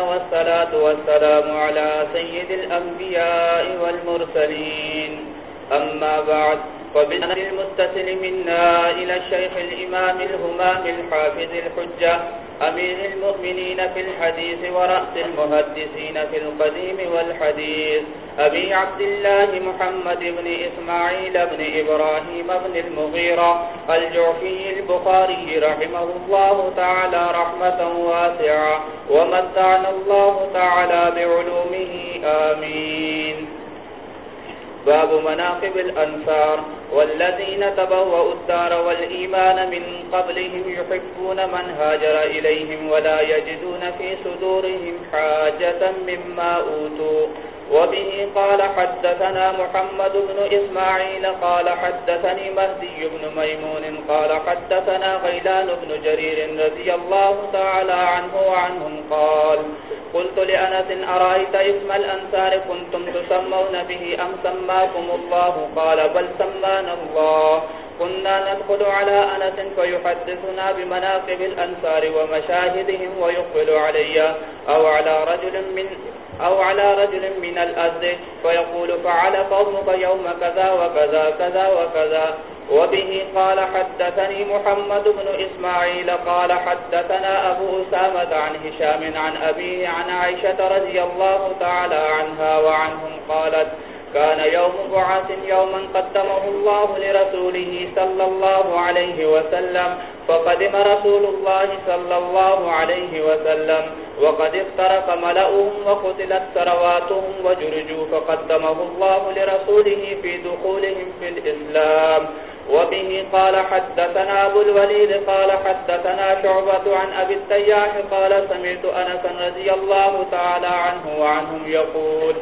والصلاة والسلام على سيد الأنبياء والمرسلين. أما بعد وبالنسبة المتصل منا إلى الشيخ الإمام الهمام الحافظ الحجة، أمير المؤمنين في الحديث ورأس المهدسين في القديم والحديث، أبي عبد الله محمد بن إسماعيل بن إبراهيم بن المغيرة الجعفي البخاري رحمه الله تعالى رحمة واسعة ومتعنا الله تعالى بعلومه، آمين. باب مناقب الأنصار، والذين تبوأوا الدار والإيمان من قبلهم يحبون من هاجر إليهم ولا يجدون في صدورهم حاجة مما أوتوا. وبه قال حدثنا محمد بن إسماعيل قال حدثني مهدي بن ميمون قال حدثنا غيلان بن جرير رضي الله تعالى عنه وعنهم قال، قلت لأنس، أرأيت اسم الأنسار كنتم تسمون به أم سماكم الله؟ قال، بل سمانا الله. كنا ندخل على أنس فيحدثنا بمناقب الأنسار ومشاهدهم ويقبل علي أو على رجل من أو على رجل من الأرض فيقول فعل قومك يوم كذا وكذا كذا وكذا. وبه قال حدثني محمد بن إسماعيل قال حدثنا أبو أسامة عن هشام عن أبيه عن عائشة رضي الله تعالى عنها وعنهم قالت كان يوم بعث يوما قدمه الله لرسوله صلى الله عليه وسلم، فقدم رسول الله صلى الله عليه وسلم، وقد افترق ملأهم وقتلت سرواتهم وجرجوا، فقدمه الله لرسوله في دخولهم في الإسلام. وبه قال حدثنا أبو الوليد، قال حدثنا شعبة عن أبي التياح، قال سمعت أنسا رضي الله تعالى عنه وعنهم يقول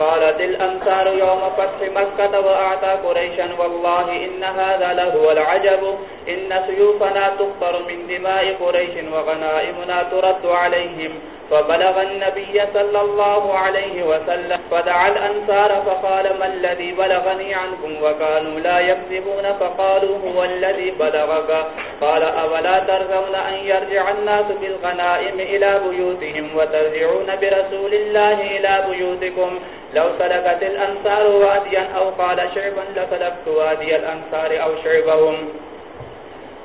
قالت الأنصار يوم فتح مكة وأعطى قريشا والله إن هذا لهو العجب. إن سيوفنا تخطر من دماء قريش وغنائمنا ترد عليهم. فبلغ النبي صلى الله عليه وسلم فدعا الأنصار فقال ما الذي بلغني عنكم وكانوا لا يكذبون فقالوا هو الذي بلغك. قال أولا ترغون أن يرجع الناس بالغنائم إلى بيوتهم وترجعون برسول الله إلى بيوتكم. لو سلكت الأنصار واديا أو قال شعبا لسلكت وادي الأنصار أو شعبهم.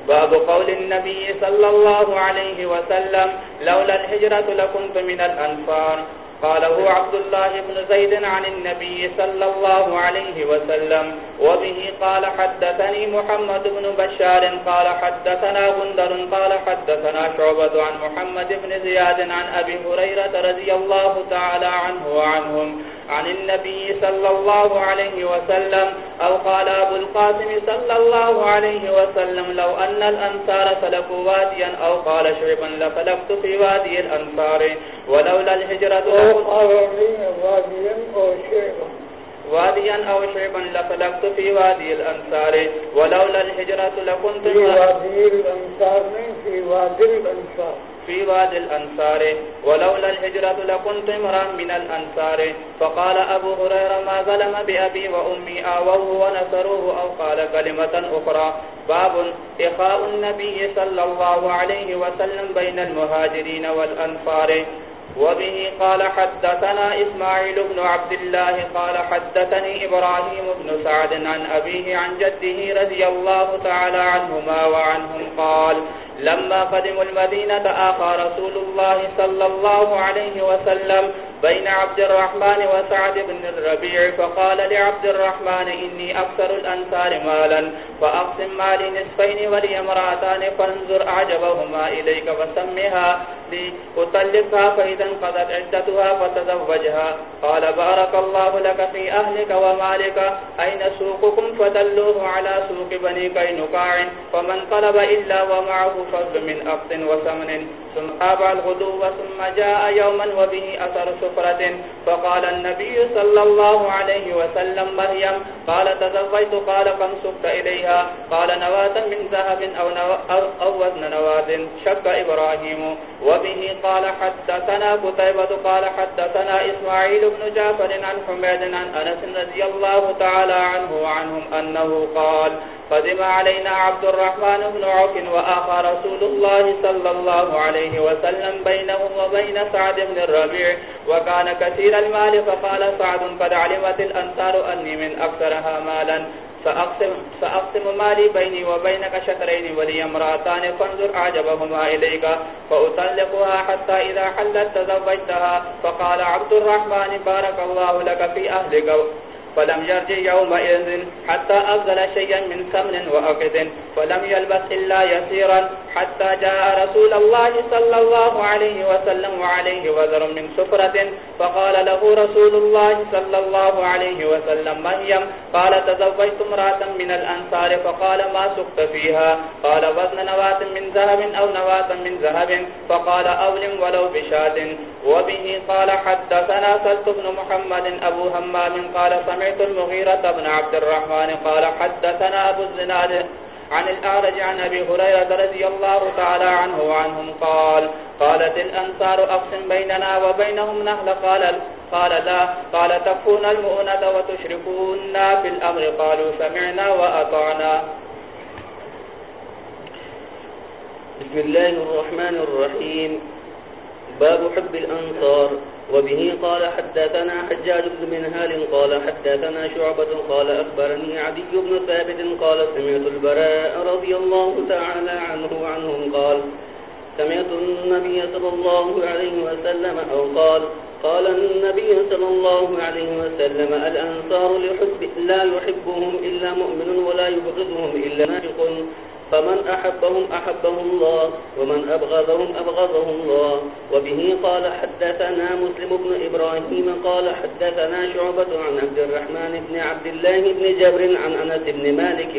باب قول النبي صلى الله عليه وسلم، لولا الهجرة لكنت من الأنفار قاله عبد الله بن زيد عن النبي صلى الله عليه وسلم، وبه قال حدثني محمد بن بشار، قال حدثنا غندر قال حدثنا شعبة عن محمد بن زياد عن أبي هريرة رضي الله تعالى عنه وعنهم. عن النبي صلى الله عليه وسلم أو قال أبو القاسم صلى الله عليه وسلم لو أن الأنصار سلكوا واديا أو قال شعبا لفلقت في وادي الأنصار. ولولا الهجرة واديا أو شعبا واديا أو شعبا لفلقت في وادي الأنصار. ولولا الهجرة لكنت في وادي الأنصار في وادي الأنصار. في واد الأنصار، ولولا الهجرة لكنت امرا من الأنصار. فقال أبو هريرة، ما ظلم بأبي وأمي، آووه ونصروه. أو قال كلمة أخرى، باب إخاء النبي صلى الله عليه وسلم بين المهاجرين والأنصار. وبه قال حدثنا إسماعيل بن عبد الله قال حدثني إبراهيم بن سعد عن أبيه عن جده رضي الله تعالى عنهما وعنهم قال، لما قدموا المدينة آخى رسول الله صلى الله عليه وسلم بين عبد الرحمن وسعد بن الربيع فقال لعبد الرحمن إني أكثر الأنصار مالا فأقسم مالي نصفين ولي امرأتان فانظر أعجبهما إليك فسمها لي أطلقها فإذا انقضت عدتها فتزوجها. قال بارك الله لك في أهلك ومالك. أين سوقكم؟ فدلوه على سوق بني كينكاع فمن طلب إلا ومعه فضل من أقص وثمن. ثم أبع الغدو ثم جاء يوما وبه أثر سوق سفرة فقال النبي صلى الله عليه وسلم مريم قال تزوجت قال كم إليها قال نواة من ذهب أو, نو أو, أو وزن نواة شك إبراهيم وبه قال حدثنا كتيبة قال حدثنا إسماعيل بن جعفر عن حميد عن أنس رضي الله تعالى عنه وعنهم أنه قال قدم علينا عبد الرحمن بن عوف وآخى رسول الله صلى الله عليه وسلم بينهم وبين سعد بن الربيع وكان كثير المال فقال سعد قد علمت الأنصار أني من أكثرها مالا سأقسم, سأقسم مالي بيني وبينك شكرين ولي امراتان فانظر أعجبهما إليك فأطلقها حتى إذا حلت تزوجتها فقال عبد الرحمن بارك الله لك في أهلك فلم يرجع يومئذ حتى أفضل شيئا من ثمن وأقد فلم يلبس إلا يسيرا حتى جاء رسول الله صلى الله عليه وسلم وعليه وزر من سفرة. فقال له رسول الله صلى الله عليه وسلم مريم قال، تزوجت امرأة من الأنصار. فقال، ما سقت فيها؟ قال، وزن نواة من ذهب أو نواة من ذهب. فقال، أولم ولو بشاد وبه قال، حدثنا سلط بن محمد أبو همام قال سمع سمعت المغيرة بن عبد الرحمن قال حدثنا أبو الزناد عن الأعرج عن أبي هريرة رضي الله تعالى عنه وعنهم قال، قالت الأنصار أقسم بيننا وبينهم نهل، قال قال لا، قال تكفون المؤنة وتشركون في الأمر، قالوا سمعنا وأطعنا. بسم الله الرحمن الرحيم. باب حب الأنصار. وبه قال حدثنا حجاج بن منهال قال حدثنا شعبة قال أخبرني عدي بن ثابت قال سمعت البراء رضي الله تعالى عنه وعنهم قال سمعت النبي صلى الله عليه وسلم أو قال قال النبي صلى الله عليه وسلم الأنصار لحب لا يحبهم إلا مؤمن ولا يبغضهم إلا نافق فمن أحبهم أحبه الله، ومن أبغضهم أبغضه الله. وبه قال حدثنا مسلم بن إبراهيم قال حدثنا شعبة عن عبد الرحمن بن عبد الله بن جبر عن أنس بن مالك،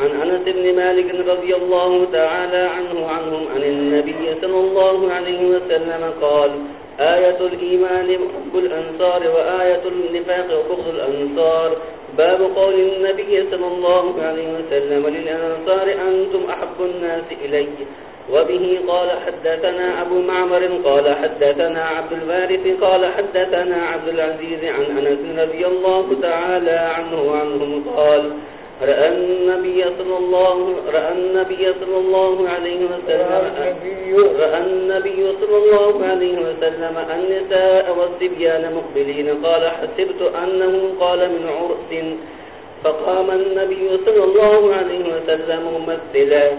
عن أنس بن مالك رضي الله تعالى عنه عنهم عن النبي صلى الله عليه وسلم قال آية الإيمان حب الأنصار وآية النفاق وبغض الأنصار. باب قول النبي صلى الله عليه وسلم للأنصار، أنتم أحب الناس إلي. وبه قال حدثنا أبو معمر، قال حدثنا عبد الوارث، قال حدثنا عبد العزيز عن أنس رضي الله تعالى عنه وعنهم قال رأى النبي صلى الله رأى النبي صلى الله عليه وسلم رأى النبي صلى الله عليه وسلم النساء والصبيان مقبلين. قال، حسبت أنه قال من عرس. فقام النبي صلى الله عليه وسلم ممثلا.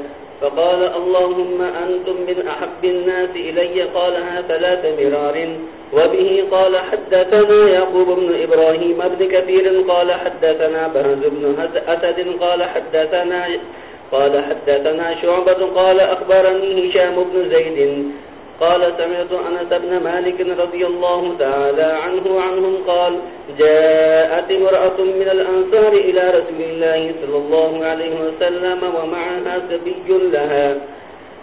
فقال اللهم أنتم من أحب الناس إلي قالها ثلاث مرار وبه قال حدثنا يعقوب بن إبراهيم بن كثير قال حدثنا بهز بن أسد قال حدثنا قال حدثنا شعبة قال أخبرني هشام بن زيد قال سمعت أنس بن مالك رضي الله تعالى عنه وعنهم قال، جاءت مرأة من الأنصار إلى رسول الله صلى الله عليه وسلم ومعها سبي لها،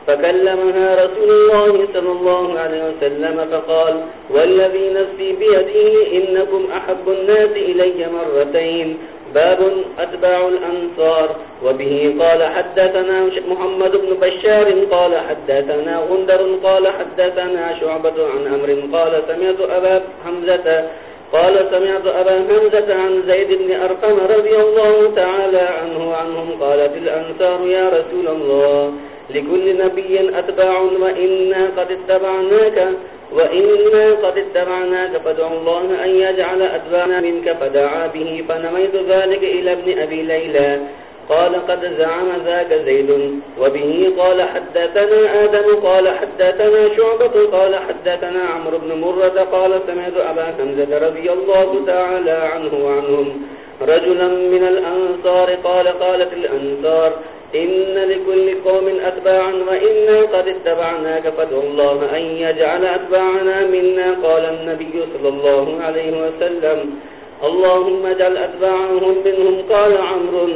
فكلمها رسول الله صلى الله عليه وسلم فقال، والذي نفسي بيده إنكم أحب الناس إلي مرتين. باب أتباع الأنصار، وبه قال حدثنا محمد بن بشار قال حدثنا غندر قال حدثنا شعبة عن أمر قال سمعت أبا حمزة، قال سمعت أبا حمزة عن زيد بن أرقم رضي الله تعالى عنه عنهم قالت الأنصار يا رسول الله، لكل نبي أتباع وإنا قد اتبعناك وإنا قد اتبعناك فدعو الله أن يجعل أتباعنا منك فدعا به فنميت ذلك إلى ابن أبي ليلى قال قد زعم ذاك زيد وبه قال حدثنا آدم قال حدثنا شعبة قال حدثنا عمرو بن مرة قال سمعت أبا حمزة رضي الله تعالى عنه وعنهم رجلا من الأنصار قال، قالت الأنصار، إن لكل قوم أتباعا وإنا قد اتبعناك، فادعو الله أن يجعل أتباعنا منا، قال النبي صلى الله عليه وسلم. اللهم اجعل أتباعهم منهم، قال عمرو.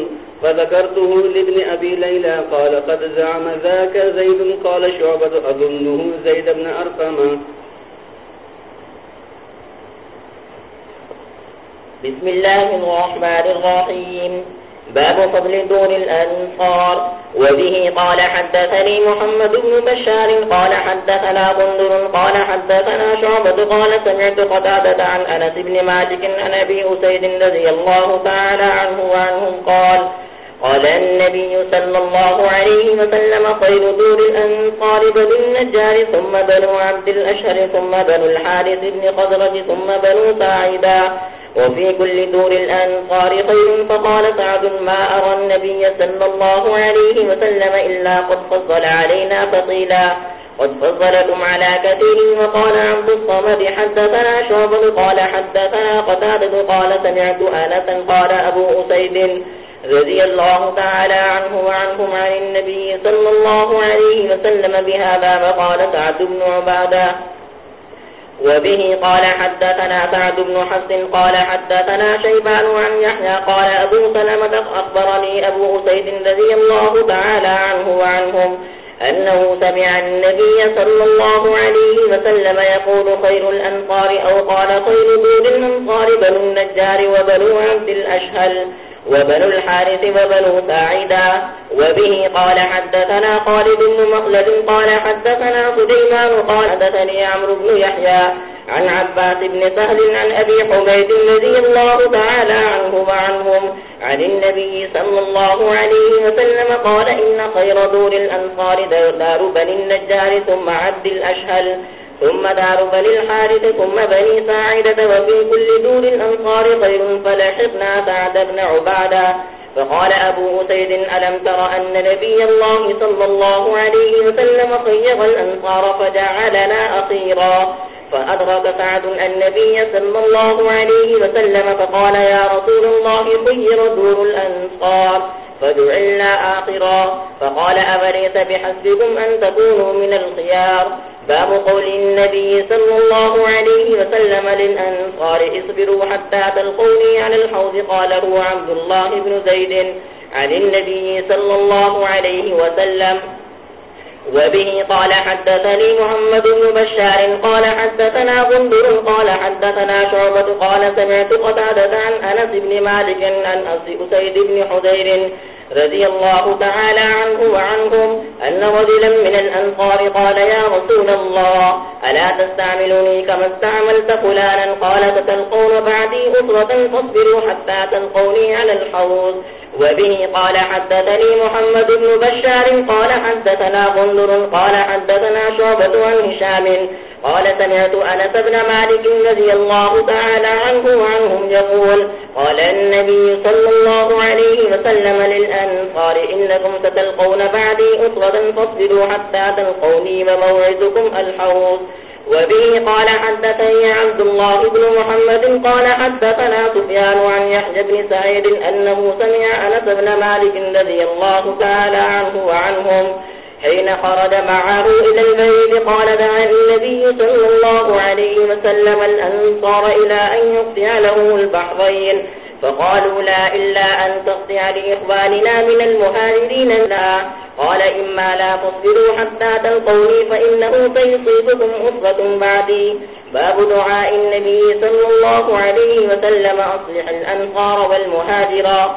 فذكرته لابن أبي ليلى، قال قد زعم ذاك زيد، قال شعبة أظنه زيد بن أرقم. بسم الله الرحمن الرحيم. باب فضل دون الأنصار. وبه قال حدثني محمد بن بشار قال حدثنا بندر قال حدثنا شعبة قال سمعت قتادة عن أنس بن مالك عن أبي أسيد رضي الله تعالى عنه وعنهم قال قال النبي صلى الله عليه وسلم خير دور الأنصار بن النجار ثم بنو عبد الأشهر ثم بنو الحارث بن قدرج ثم بنو ساعدا. وفي كل دور الأنصار خير، فقال سعد، ما أرى النبي صلى الله عليه وسلم إلا قد فضل علينا فطيلا قد فضلكم على كثير، وقال عبد الصمد، حدثنا شعب قال حدثنا قتادة، قال سمعت آنسا قال أبو أسيد. رضي الله تعالى عنه وعنهم عن النبي صلى الله عليه وسلم بهذا وقال سعد بن عبادة وبه قال حدثنا سعد بن حسن قال حدثنا شيبان عن يحيى قال أبو سلمة أخبرني أبو سيد رضي الله تعالى عنه وعنهم أنه سمع النبي صلى الله عليه وسلم يقول خير الأنصار أو قال خير دون الأنصار بنو النجار وبنو عبد الأشهل وبنو الحارث وبنو ساعدا وبه قال حدثنا خالد بن مخلد قال حدثنا سليمان قال حدثني عمرو بن يحيى عن عباس بن سهل عن أبي حميد رضي الله تعالى عنه وعنهم عن النبي صلى الله عليه وسلم قال إن خير دور الأنصار دار بني النجار ثم عبد الأشهل ثم دار بني الحارث، ثم بني ساعدة، وفي كل دور الأنصار خير فلحقنا سعد بن عبادة. فقال أبو أسيد، ألم تر أن نبي الله صلى الله عليه وسلم خيغ الأنصار فجعلنا أخيرا؟ فأدرك سعد النبي صلى الله عليه وسلم فقال، يا رسول الله، خير دور الأنصار. فجعلنا آخرا. فقال أبريس بحسبكم أن تكونوا من الخيار؟ باب قول النبي صلى الله عليه وسلم للأنصار، اصبروا حتى تلقوني عن الحوض، قال قاله عبد الله بن زيد. عن النبي صلى الله عليه وسلم وبه قال حدثني محمد بن بشار قال حدثنا غندر قال حدثنا شعبة قال سمعت قتادة عن أنس بن مالك عن أسيد بن حذير رضي الله تعالى عنه وعنهم أن رجلا من الأنصار قال يا رسول الله، ألا تستعملني كما استعملت فلانا؟ قال فتلقون بعدي أسرة فاصبروا حتى تلقوني على الحوض. وبه قال حدثني محمد بن بشار قال حدثنا غندر قال حدثنا شعبة عن هشام قال سمعت أنس بن مالك رضي الله تعالى عنه وعنهم يقول قال النبي صلى الله عليه وسلم للأنصار إنكم ستلقون بعدي أسرة فاصبروا حتى تلقوني وموعدكم الحوض وبه قال حدثني عبد الله بن محمد قال حدثنا سفيان عن يحيى بن سعيد أنه سمع أنس بن مالك رضي الله تعالى عنه وعنهم حين خرج معه إلى البيت قال دعا النبي صلى الله عليه وسلم الأنصار إلى أن يقطع له البحرين فقالوا لا إلا أن تقطع لإخواننا من المهاجرين لا. قال إما لا تصبروا حتى تلقوني فإنه سيصيبكم أصفة بعدي. باب دعاء النبي صلى الله عليه وسلم، أصلح الأنصار والمهاجرا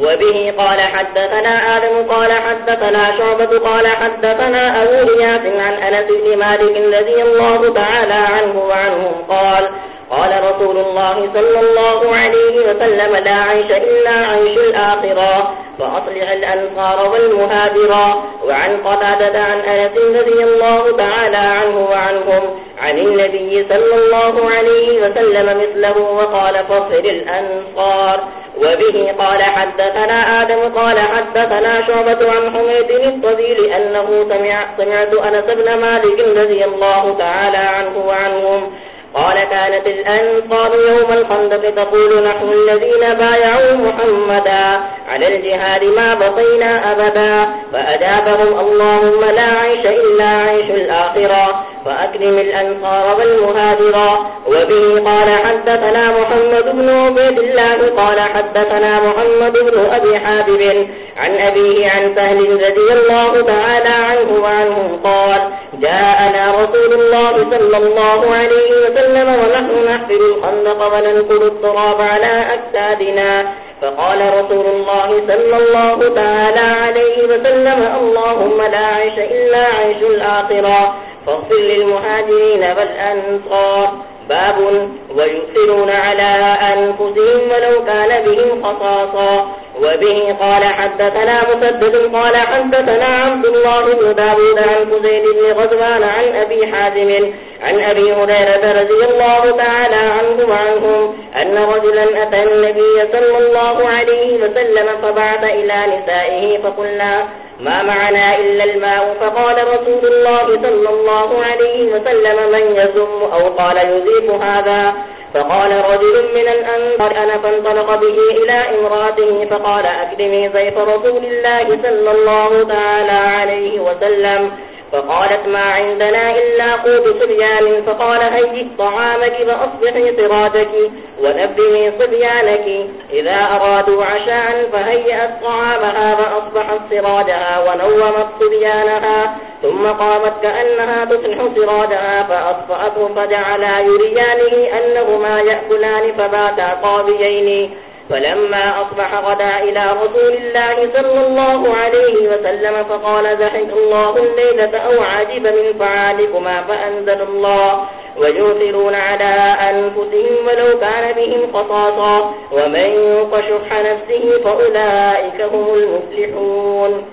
وبه قال حدثنا آدم، قال حدثنا شعبة، قال حدثنا أبو رياس عن أنس بن مالك الذي الله تعالى عنه وعنهم قال قال رسول الله صلى الله عليه وسلم، لا عيش إلا عيش الآخرة فأصلح الأنصار والمهاجرا وعن قتادة عن أنس رضي الله تعالى عنه وعنهم، عن النبي صلى الله عليه وسلم مثله، وقال فصل الأنصار. وبه قال، حدثنا آدم، قال حدثنا شعبة عن حميد الطبيل أنه سمع سمعت أنس بن مالك رضي الله تعالى عنه وعنهم قال كانت الأنصار يوم الخندق تقول نحن الذين بايعوا محمدا على الجهاد ما بطينا أبدا فأجابهم اللهم لا عيش إلا عيش الآخرة فأكرم الأنصار والمهاجرا وبه قال حدثنا محمد بن عبيد الله قال حدثنا محمد بن أبي حابب عن أبيه عن سهل رضي الله تعالى عنه وعنه قال جاءنا رسول الله صلى الله عليه وسلم وسلم ونحن نحفر الخندق وننقل التراب على أكتادنا فقال رسول الله صلى الله تعالى عليه وسلم، اللهم لا عيش إلا عيش الآخرة، فاغفر للمهاجرين والأنصار. باب ويؤثرون على أنفسهم ولو كان بهم خصاصا وبه قال حدثنا مسدد قال حدثنا عبد الله بن داود عن فزيد بن غزوان عن أبي حازم عن أبي هريرة رضي الله تعالى عنه وعنهم أن رجلا أتى النبي صلى الله عليه وسلم فبعث إلى نسائه فقلنا ما معنا إلا الماء؟ فقال رسول الله صلى الله عليه وسلم من يزم أو قال يزيف هذا؟ فقال رجل من الأنصار، أنا فانطلق به إلى إمراته فقال أكدمي زيف رسول الله صلى الله تعالى عليه وسلم. فقالت ما عندنا إلا قوت صبيان، فقال هيئ طعامك فأصبحي سراجك ونبني صبيانك. إذا أرادوا عشاء فهيئت طعامها فأصبحت سراجها ونومت صبيانها، ثم قامت كأنها تصلح سراجها فأصفأته فجعلا يريانه أنهما يأكلان فباتا قابيين فلما أصبح غدا إلى رسول الله صلى الله عليه وسلم فقال زحك الله الليلة أو عجب من فعالكما فأنزل الله ويؤثرون على أنفسهم ولو كان بهم خصاصا ومن يقشح نفسه فأولئك هم المفلحون.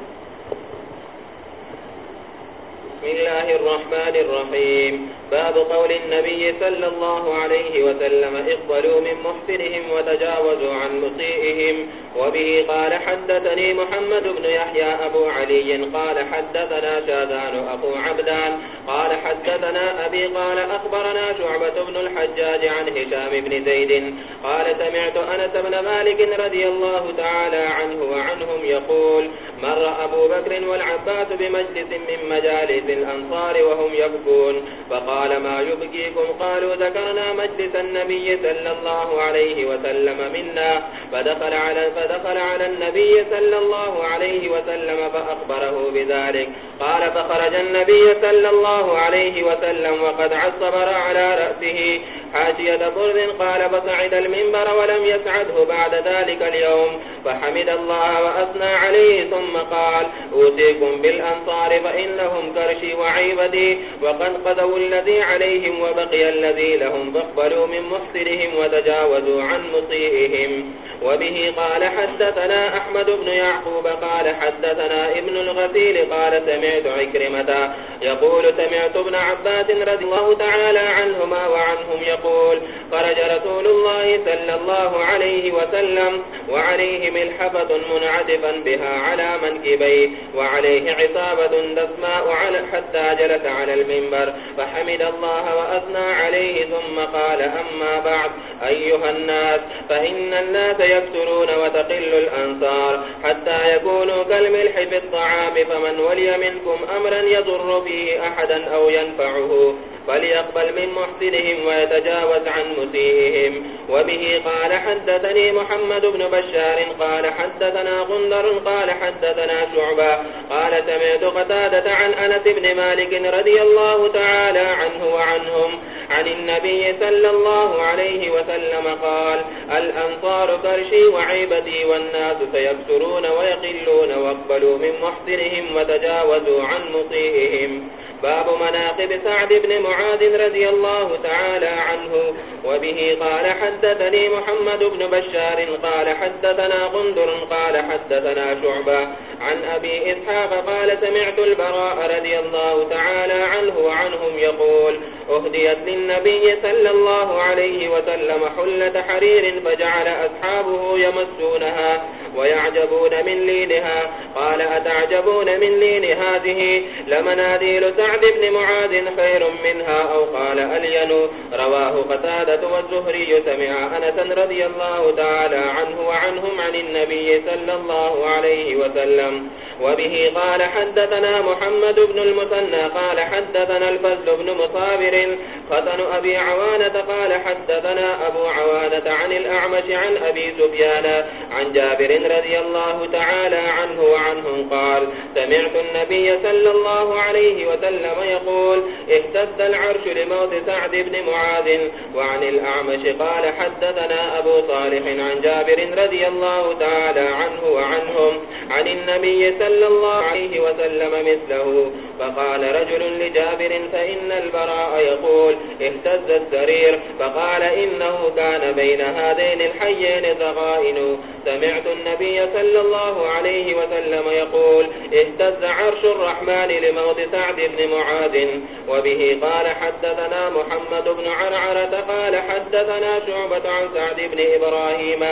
بسم الله الرحمن الرحيم. باب قول النبي صلى الله عليه وسلم، اقبلوا من محسنهم وتجاوزوا عن مسيئهم وبه قال حدثني محمد بن يحيى أبو علي، قال حدثنا شاذان أبو عبدان، قال حدثنا أبي قال أخبرنا شعبة بن الحجاج عن هشام بن زيد، قال سمعت أنس بن مالك رضي الله تعالى عنه وعنهم يقول، مر أبو بكر والعباس بمجلس من مجالس الأنصار وهم يبكون، فقال قال ما يبكيكم؟ قالوا ذكرنا مجلس النبي صلى الله عليه وسلم منا. فدخل على, فدخل على النبي صلى الله عليه وسلم فأخبره بذلك. قال فخرج النبي صلى الله عليه وسلم وقد عصبر على رأسه. حاشية برد قال فصعد المنبر ولم يسعده بعد ذلك اليوم فحمد الله وأثنى عليه ثم قال أوتيكم بالأنصار فإنهم كرشي وعيبتي، وقد قذوا الذي عليهم وبقي الذي لهم فاقبلوا من محسنهم وتجاوزوا عن مصيئهم وبه قال حدثنا أحمد بن يعقوب قال حدثنا ابن الغسيل قال سمعت عكرمة يقول سمعت ابن عباس رضي الله تعالى عنهما وعنهم يقول خرج رسول الله صلى الله عليه وسلم وعليه ملحفة منعدفا بها على منكبيه وعليه عصابة دسماء على حتى جلس على المنبر فحمد الله وأثنى عليه ثم قال أما بعد أيها الناس فإن الناس يكثرون وتقل الأنصار حتى يكونوا كالملح في الطعام، فمن ولي منكم أمرا يضر فيه أحدا أو ينفعه فليقبل من محسنهم ويتجاوز عن مسيئهم. وبه قال حدثني محمد بن بشار، قال حدثنا غندر، قال حدثنا شعبا قال سمعت قتادة عن أنس بن مالك رضي الله تعالى عنه وعنهم عن النبي صلى الله عليه وسلم قال الأنصار فرشي وعيبتي والناس سيبسرون ويقلون واقبلوا من محسنهم وتجاوزوا عن مطيئهم باب مناقب سعد بن معاذ رضي الله تعالى عنه، وبه قال حدثني محمد بن بشار، قال حدثنا غندر، قال حدثنا شعبا عن أبي إسحاق قال سمعت البراء رضي الله تعالى عنه وعنهم يقول أهديت للنبي صلى الله عليه وسلم حلة حرير فجعل أصحابه يمسونها ويعجبون من لينها. قال أتعجبون من لين هذه؟ لمناديل سعد سعد بن معاذ خير منها أو قال ألين. رواه قتادة والزهري سمع أنسا رضي الله تعالى عنه وعنهم عن النبي صلى الله عليه وسلم. وبه قال حدثنا محمد بن المثنى قال حدثنا الفزل بن مصابر فتن أبي عوانة قال حدثنا أبو عوانة عن الأعمش عن أبي سبيان عن جابر رضي الله تعالى عنه وعنهم قال سمعت النبي صلى الله عليه وسلم وسلم يقول اهتد العرش لموت سعد بن معاذ. وعن الأعمش قال، حدثنا أبو صالح عن جابر رضي الله تعالى عنه وعنهم، عن النبي صلى الله عليه وسلم مثله. فقال رجل لجابر فإن البراء يقول اهتز السرير فقال إنه كان بين هذين الحيين ضغائن سمعت النبي صلى الله عليه وسلم يقول اهتز عرش الرحمن لموت سعد بن معاذ. وبه قال حدثنا محمد بن عرعرة قال حدثنا شعبة عن سعد بن إبراهيم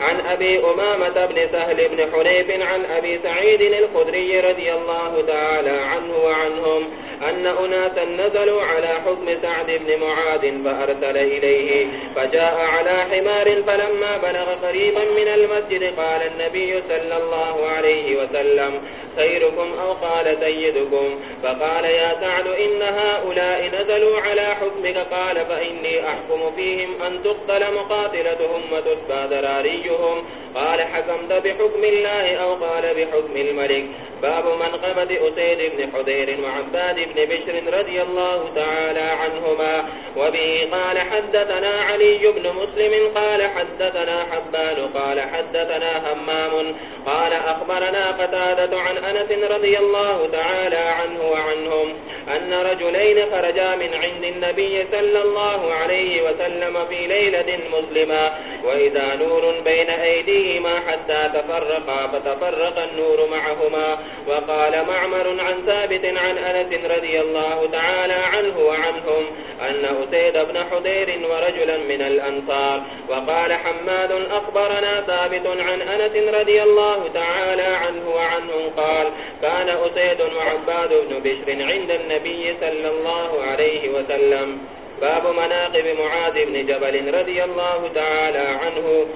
عن أبي أمامة بن سهل بن حنيف عن أبي سعيد الخدري رضي الله تعالى عنه وعنهم أن أناسا نزلوا على حكم سعد بن معاذ فأرسل إليه فجاء على حمار فلما بلغ قريبا من المسجد قال النبي صلى الله عليه وسلم، خيركم أو قال سيدكم؟ فقال، يا سعد، إن هؤلاء نزلوا على حكمك. قال، فإني أحكم فيهم أن تقتل مقاتلتهم وتسبى ذراريهم قال حكمت بحكم الله أو قال بحكم الملك. باب من قبض أسيد بن حذير وعباد بن بشر رضي الله تعالى عنهما. وبه قال حدثنا علي بن مسلم قال حدثنا حبان قال حدثنا همام قال أخبرنا قتادة عن أنس رضي الله تعالى عنه وعنهم أن رجلين خرجا من عند النبي صلى الله عليه وسلم في ليلة مسلمة. وإذا نور بين أيديهما حتى تفرقا، فتفرق النور معهما. وقال معمر عن ثابت عن أنس رضي الله تعالى عنه وعنهم أن أسيد بن حدير ورجلا من الأنصار. وقال حماد أخبرنا ثابت عن أنس رضي الله تعالى عنه وعنهم قال كان أسيد وعباد بن بشر عند النبي صلى الله عليه وسلم. باب مناقب معاذ بن جبل رضي الله تعالى عنه.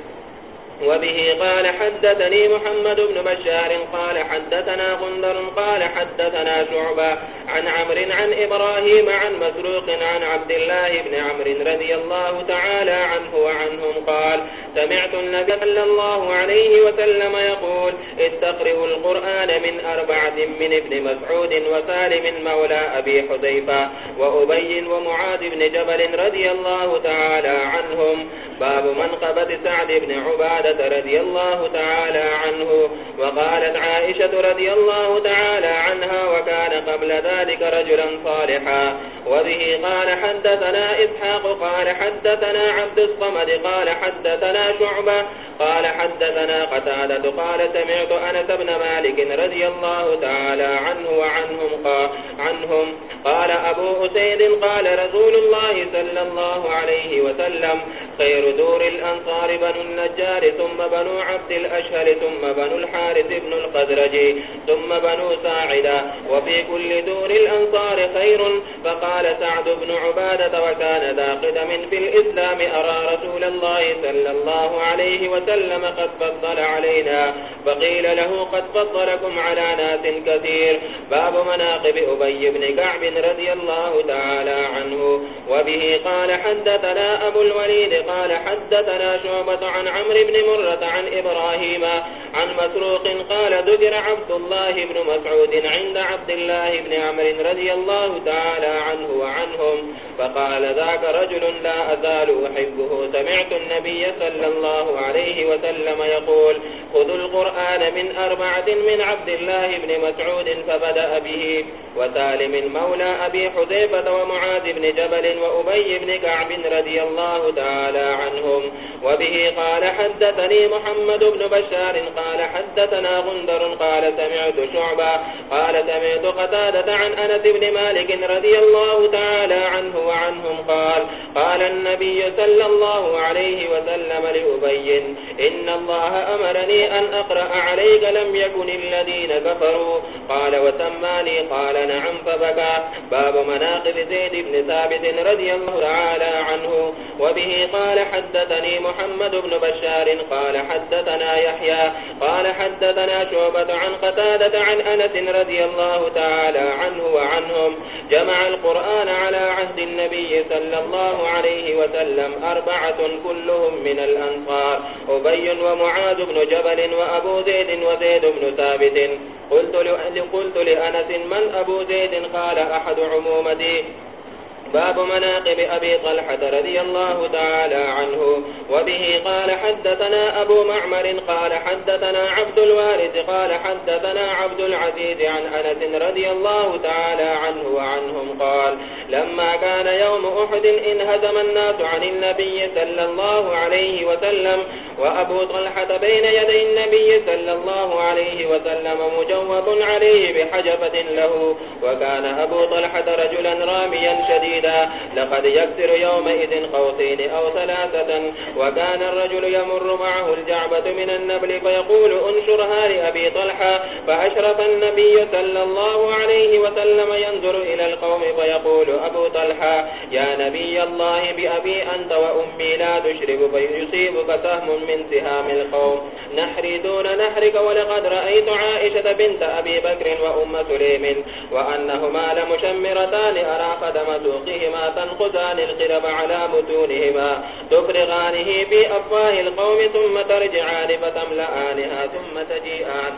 وبه قال حدثني محمد بن بشار قال حدثنا غندر قال حدثنا شعبا عن عمر عن إبراهيم عن مسروق عن عبد الله بن عمر رضي الله تعالى عنه وعنهم قال سمعت النبي صلى الله عليه وسلم يقول استقرئوا القرآن من أربعة من ابن مسعود وسالم مولى أبي حذيفة وأبي ومعاذ بن جبل رضي الله تعالى عنهم. باب منقبة سعد بن عبادة رضي الله تعالى عنه، وقالت عائشة رضي الله تعالى عنها، وكان قبل ذلك رجلا صالحا. وبه قال حدثنا إسحاق، قال حدثنا عبد الصمد، قال حدثنا شعبة قال حدثنا قتادة قال سمعت أنس بن مالك رضي الله تعالى عنه وعنهم قال عنهم قال أبو أسيد قال رسول الله صلى الله عليه وسلم خير دور الأنصار بنو النجار، ثم بنو عبد الأشهر ثم بنو الحارث بن القدرج ثم بنو ساعدة، وفي كل دور الأنصار خير. فقال سعد بن عبادة، وكان ذا قدم في الإسلام، أرى رسول الله صلى الله عليه وسلم وسلم قد فضل علينا فقيل له قد فضلكم على ناس كثير. باب مناقب أبي بن كعب رضي الله تعالى عنه. وبه قال حدثنا أبو الوليد قال حدثنا شعبة عن عمر بن مرة عن إبراهيم عن مسروق قال ذكر عبد الله بن مسعود عند عبد الله بن عمر رضي الله تعالى عنه وعنهم. فقال ذاك رجل لا أزال أحبه. سمعت النبي صلى الله عليه وسلم يقول، خذوا القرآن من أربعة من عبد الله بن مسعود فبدأ به، وسالم مولى أبي حذيفة ومعاذ بن جبل وأبي بن كعب رضي الله تعالى عنهم، وبه قال حدثني محمد بن بشار قال حدثنا غندر قال سمعت شعبا قال سمعت قتادة عن أنس بن مالك رضي الله تعالى عنه وعنهم قال قال النبي صلى الله عليه وسلم لأبي إن الله أمرني أن أقرأ عليك لم يكن الذين كفروا. قال وسماني، قال نعم، فبكى. باب مناقب زيد بن ثابت رضي الله تعالى عنه. وبه قال حدثني محمد بن بشار، قال حدثنا يحيى، قال حدثنا شعبة عن قتادة عن أنس رضي الله تعالى عنه وعنهم. جمع القرآن على عهد النبي صلى الله عليه وسلم أربعة كلهم من الأنصار. أبي ومعاذ بن جبل وأبو زيد وزيد بن ثابت. قلت, قلت لأنس من أبو زيد؟ قال أحد عمومتي. باب مناقب أبي طلحة رضي الله تعالى عنه، وبه قال حدثنا أبو معمر قال حدثنا عبد الوارث قال حدثنا عبد العزيز عن أنس رضي الله تعالى عنه وعنهم قال لما كان يوم أحد انهزم الناس عن النبي صلى الله عليه وسلم، وأبو طلحة بين يدي النبي صلى الله عليه وسلم مجوب عليه بحجبة له، وكان أبو طلحة رجلا راميا شديدا واحدا. لقد يكسر يومئذ خوطين أو ثلاثة، وكان الرجل يمر معه الجعبة من النبل فيقول انشرها لأبي طلحة. فأشرف النبي صلى الله عليه وسلم ينظر إلى القوم فيقول أبو طلحة، يا نبي الله بأبي أنت وأمي لا تشرب فيصيبك سهم من سهام القوم. نحري دون نحرك، ولقد رأيت عائشة بنت أبي بكر وأم سليم، وأنهما لمشمرتان، أرى قدم سوق سوقهما تنقذان القرب على متونهما تفرغانه بأفواه القوم ثم ترجعان فتملآنها ثم تجيئان.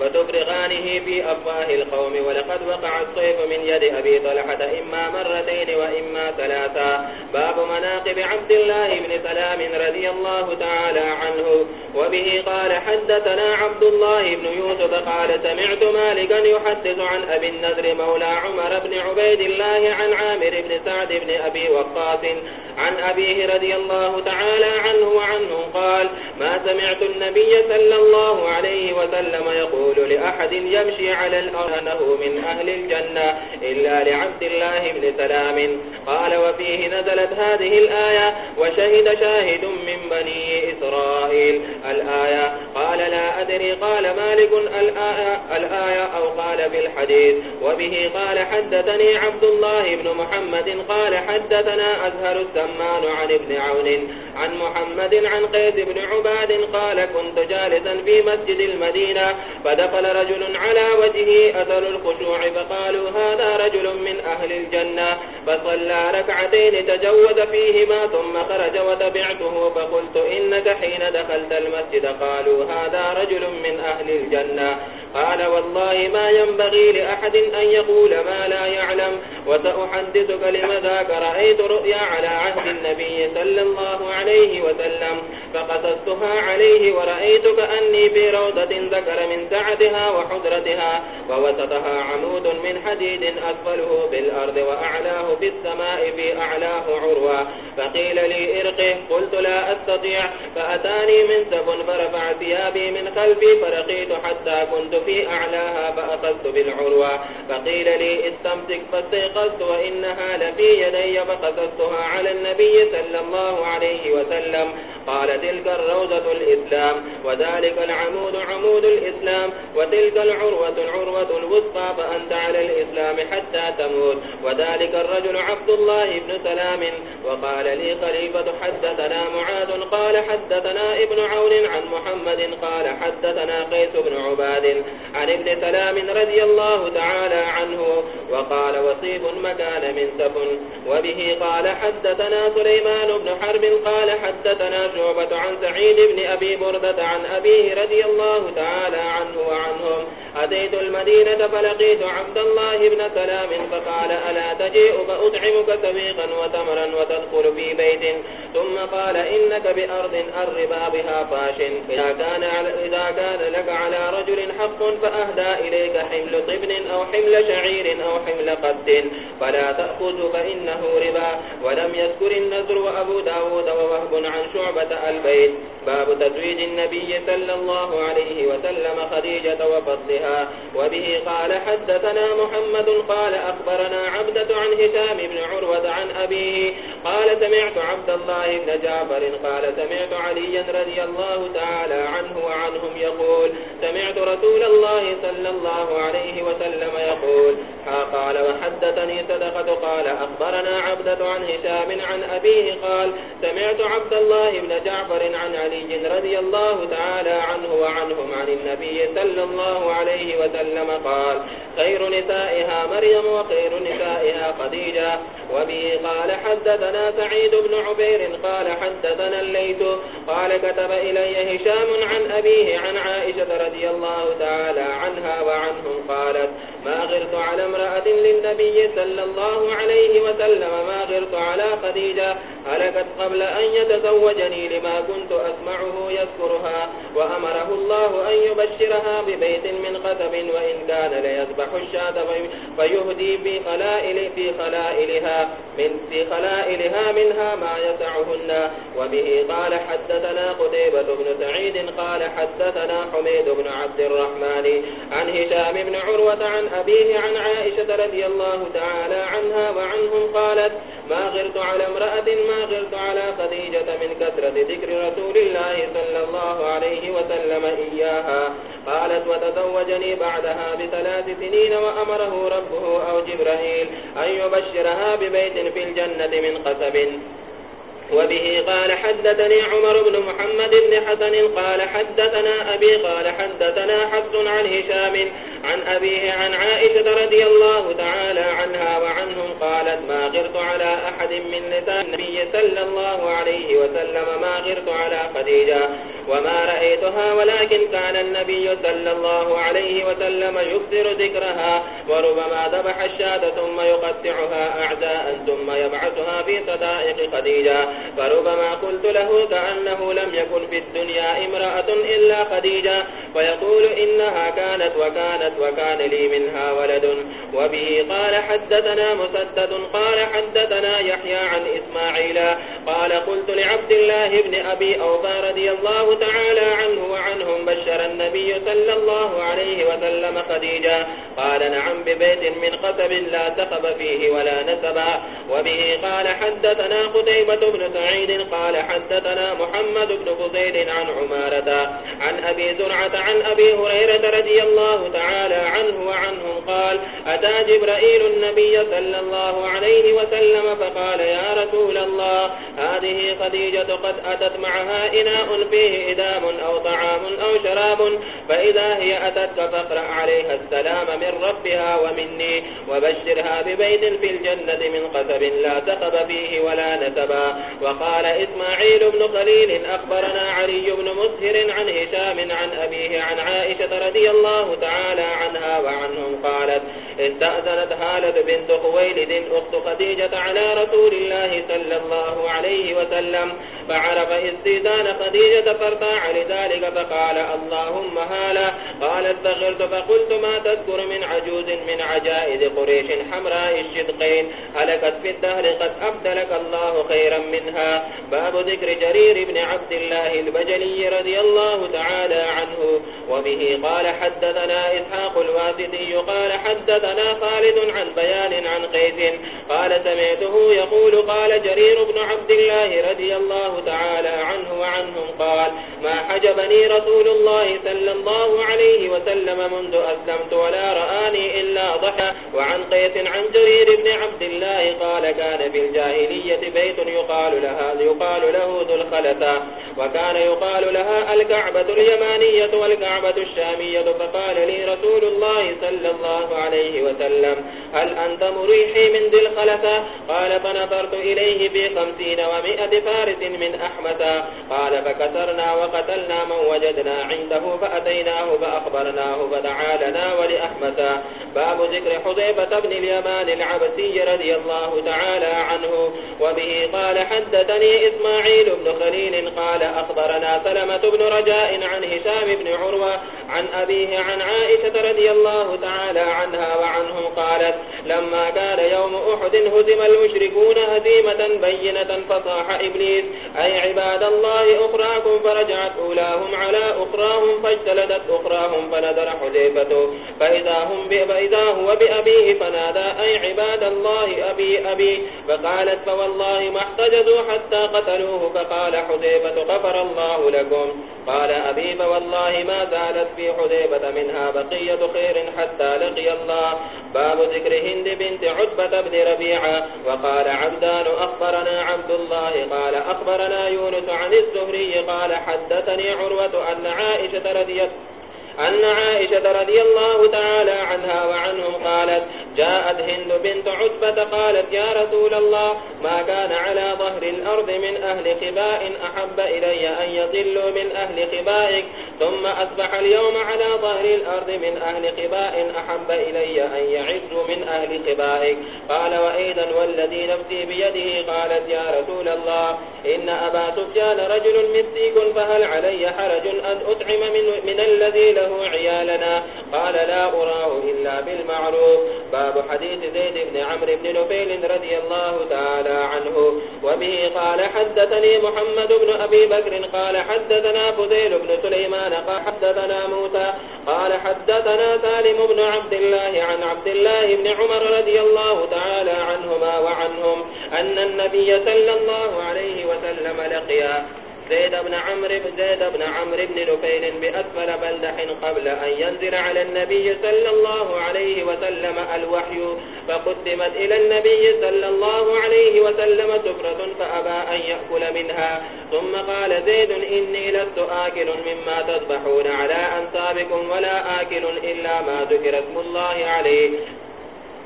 فتفرغانه في أفواه القوم ولقد وقع الصيف من يد أبي طلحة إما مرتين وإما ثلاثا. باب مناقب عبد الله بن سلام رضي الله تعالى عنه. وبه قال حدثنا عبد الله بن يوسف قال سمعت مالكا يحدث عن أبي النذر مولى عمر بن عبيد الله عن عامر بن سعد بن أبي وقاس عن أبيه رضي الله تعالى عنه وعنه قال ما سمعت النبي صلى الله عليه وسلم يقول يقول لأحد يمشي على الأرض أنه من أهل الجنة إلا لعبد الله بن سلام. قال وفيه نزلت هذه الآية وشهد شاهد من بني إسرائيل. الآية قال لا أدري قال مالك الآية, الآية أو قال بالحديث. وبه قال حدثني عبد الله بن محمد قال حدثنا أزهر السمان عن ابن عون عن محمد عن قيد بن عباد قال كنت جالسا في مسجد المدينة فدخل رجل على وجهه أثر الخشوع فقالوا هذا رجل من أهل الجنة فصلى ركعتين تجوز فيهما ثم خرج وتبعته فقلت إنك حين دخلت المسجد قالوا هذا رجل من أهل الجنة قال والله ما ينبغي لأحد أن يقول ما لا يعلم وسأحدثك لماذا رأيت رؤيا على عهد النبي صلى الله عليه وسلم فقصصتها عليه ورأيتك أني في روضة ذكر من سعر سعدها وحضرتها ووسطها عمود من حديد أسفله بالأرض وأعلاه في السماء في أعلاه عروة. فقيل لي إرقه قلت لا أستطيع. فأتاني من سب فرفع ثيابي من خلفي، فرقيت حتى كنت في أعلاها فأخذت بالعروة. فقيل لي استمسك، فاستيقظت، وإنها لفي يدي فقصصتها على النبي صلى الله عليه وسلم. قال تلك الروزة الإسلام، وذلك العمود عمود الإسلام. وتلك العروة العروة الوسطى فأنت على الإسلام حتى تموت. وذلك الرجل عبد الله بن سلام. وقال لي خليفة حدثنا معاذ، قال حدثنا ابن عون عن محمد، قال حدثنا قيس بن عباد عن ابن سلام رضي الله تعالى عنه. وقال وصيب مكان من سفن. وبه قال حدثنا سليمان بن حرب، قال حدثنا شعبة عن سعيد بن أبي بردة عن أبيه رضي الله تعالى عنه. وعنهم أتيت المدينة فلقيت عبد الله بن سلام فقال ألا تجيء فأطعمك سبيقا وتمرا وتدخل في بيت. ثم قال إنك بأرض الربا بها فاش. إذا كان, إذا كان لك على رجل حق فأهدى إليك حمل طبن أو حمل شعير أو حمل قد. فلا تأخذ فإنه ربا. ولم يذكر النذر وأبو داود ووهب عن شعبة البيت. باب تزويد النبي صلى الله عليه وسلم خديجة خديجة وفضلها. وبه قال حدثنا محمد قال أخبرنا عبدة عن هشام هشام بن عروة عن أبيه قال سمعت عبد الله بن جعفر قال سمعت عليا رضي الله تعالى عنه وعنهم يقول سمعت رسول الله صلى الله عليه وسلم يقول قال وحدثني صدقة قال أخبرنا عبدة عن هشام عن أبيه قال سمعت عبد الله بن جعفر عن علي رضي الله تعالى عنه وعنهم عن النبي صلى صلى الله عليه وسلم قال، خير نسائها مريم وخير نسائها خديجة. وبه قال، حدثنا سعيد بن عبير قال، حدثنا الليت قال، كتب إلي هشام عن أبيه عن عائشة رضي الله تعالى عنها وعنهم قالت، ما غرت على امرأة للنبي صلى الله عليه وسلم، ما غرت على خديجة. هلكت قبل أن يتزوجني لما كنت أسمعه يذكرها، وأمره الله أن يبشرها ببيت من قتب وإن كان ليذبح الشاة فيهدي في خلائل في خلائلها من في خلائلها منها ما يسعهن وبه قال حدثنا قتيبة بن سعيد قال حدثنا حميد بن عبد الرحمن عن هشام بن عروة عن أبيه عن عائشة رضي الله تعالى عنها وعنهم قالت ما غرت على امرأة، ما غرت على خديجة من كثرة ذكر رسول الله صلى الله عليه وسلم إياها. قال قالت وتزوجني بعدها بثلاث سنين وأمره ربه أو جبرائيل أن يبشرها ببيت في الجنة من قسب وبه قال حدثني عمر بن محمد بن حسن قال حدثنا أبي قال حدثنا حفظ عن هشام عن أبيه عن عائشة رضي الله تعالى عنها وعنهم قالت ما غرت على أحد من نساء النبي صلى الله عليه وسلم، ما غرت على خديجة وما رأيتها، ولكن كان النبي صلى الله عليه وسلم يكثر ذكرها وربما ذبح الشاة ثم يقطعها أعداء ثم يبعثها في صدائق خديجة. فربما قلت له كأنه لم يكن في الدنيا امرأة إلا خديجة ويقول إنها كانت وكانت وكان لي منها ولد. وبه قال حدثنا مسدد، قال حدثنا يحيى عن إسماعيل، قال قلت لعبد الله بن أبي أوفى رضي الله تعالى عنه وعنهم بشر النبي صلى الله عليه وسلم خديجة. قال نعم ببيت من قتب لا تقب فيه ولا نسبا وبه قال حدثنا قتيبة بن بن سعيد قال حدثنا محمد بن فضيل عن عمارة عن أبي زرعة عن أبي هريرة رضي الله تعالى عنه وعنهم قال، أتى جبرائيل النبي صلى الله عليه وسلم فقال، يا رسول الله، هذه خديجة قد أتت معها إناء فيه إدام أو طعام أو شراب، فإذا هي أتتك فاقرأ عليها السلام من ربها ومني، وبشرها ببيت في الجنة من قثب لا تقب فيه ولا نسبا. وقال إسماعيل بن خليل أخبرنا علي بن مسهر عن هشام عن أبيه عن عائشة رضي الله تعالى عنها وعنهم قالت، استأذنت هالة بنت خويلد، أخت خديجة على رسول الله صلى الله عليه وسلم، فعرف استيدان خديجة فارتاع لذلك فقال، اللهم هالا. قالت فغرت فقلت، ما تذكر من عجوز من عجائز قريش حمراء الشدقين؟ هلكت في الدهر، قد أبدلك الله خيرا من منها. باب ذكر جرير بن عبد الله البجلي رضي الله تعالى عنه، وبه قال حدثنا إسحاق الواسدي قال حدثنا خالد عن بيان عن قيس قال سمعته يقول قال جرير بن عبد الله رضي الله تعالى عنه وعنهم قال ما حجبني رسول الله صلى الله عليه وسلم منذ أسلمت ولا رآني إلا ضحى. وعن قيس عن جرير بن عبد الله قال كان في الجاهلية بيت يقال يقال لها يقال له ذو الخلفة وكان يقال لها الكعبة اليمانية والكعبة الشامية، فقال لي رسول الله صلى الله عليه وسلم، هل أنت مريحي من ذي الخلفة قال، فنظرت إليه في خمسين ومئة فارس من أحمد. قال، فكسرنا وقتلنا من وجدنا عنده، فأتيناه فأخبرناه، فدعا لنا ولأحمد. باب ذكر حضيبة بن اليمان العبسي رضي الله تعالى عنه، وبه قال حدثني إسماعيل بن خليل قال أخبرنا سلمة بن رجاء عن هشام بن عروة عن أبيه عن عائشة رضي الله تعالى عنها وعنهم قالت لما كان يوم أحد هزم المشركون هزيمة بينة فصاح إبليس أي عباد الله أخراكم فرجعت أولاهم على أخراهم فاجتلدت أخراهم فنذر حذيفة فإذا, هم فإذا هو بأبيه فنادى أي عباد الله أبي أبي فقالت فوالله ما احتجزوا فأخذوا حتى قتلوه فقال حذيفة غفر الله لكم. قال أبي فوالله ما زالت في حذيفة منها بقية خير حتى لقي الله. باب ذكر هند بنت عتبة بن ربيعة. وقال عبدان أخبرنا عبد الله. قال أخبرنا يونس عن الزهري. قال حدثني عروة أن عائشة رضي أن عائشة رضي الله تعالى عنها وعنهم قالت جاءت هند بنت عتبة قالت يا رسول الله ما كان على ظهر الأرض من أهل خباء أحب إلي أن يضلوا من أهل خبائك ثم أصبح اليوم على ظهر الأرض من أهل خباء أحب إلي أن يعزوا من أهل خبائك. قال وأيضا والذي نفسي بيده قالت يا رسول الله إن أبا سفيان رجل مسيك فهل علي حرج أن أطعم من, من الذي له عيالنا. قال لا أراه إلا بالمعروف. باب حديث زيد بن عمرو بن نفيل رضي الله تعالى عنه. وبه قال حدثني محمد بن أبي بكر قال حدثنا فذيل بن سليمان قال حدثنا موسى قال حدثنا سالم بن عبد الله عن عبد الله بن عمر رضي الله تعالى عنهما وعنهم أن النبي صلى الله عليه وسلم لقيا. زيد بن عمرو زيد بن عمرو بن نفيل بأسفل بلدح قبل أن ينزل على النبي صلى الله عليه وسلم الوحي، فقدمت إلى النبي صلى الله عليه وسلم سفرة فأبى أن يأكل منها. ثم قال زيد، إني لست آكل مما تذبحون على أنصابكم ولا آكل إلا ما ذكر اسم الله عليه.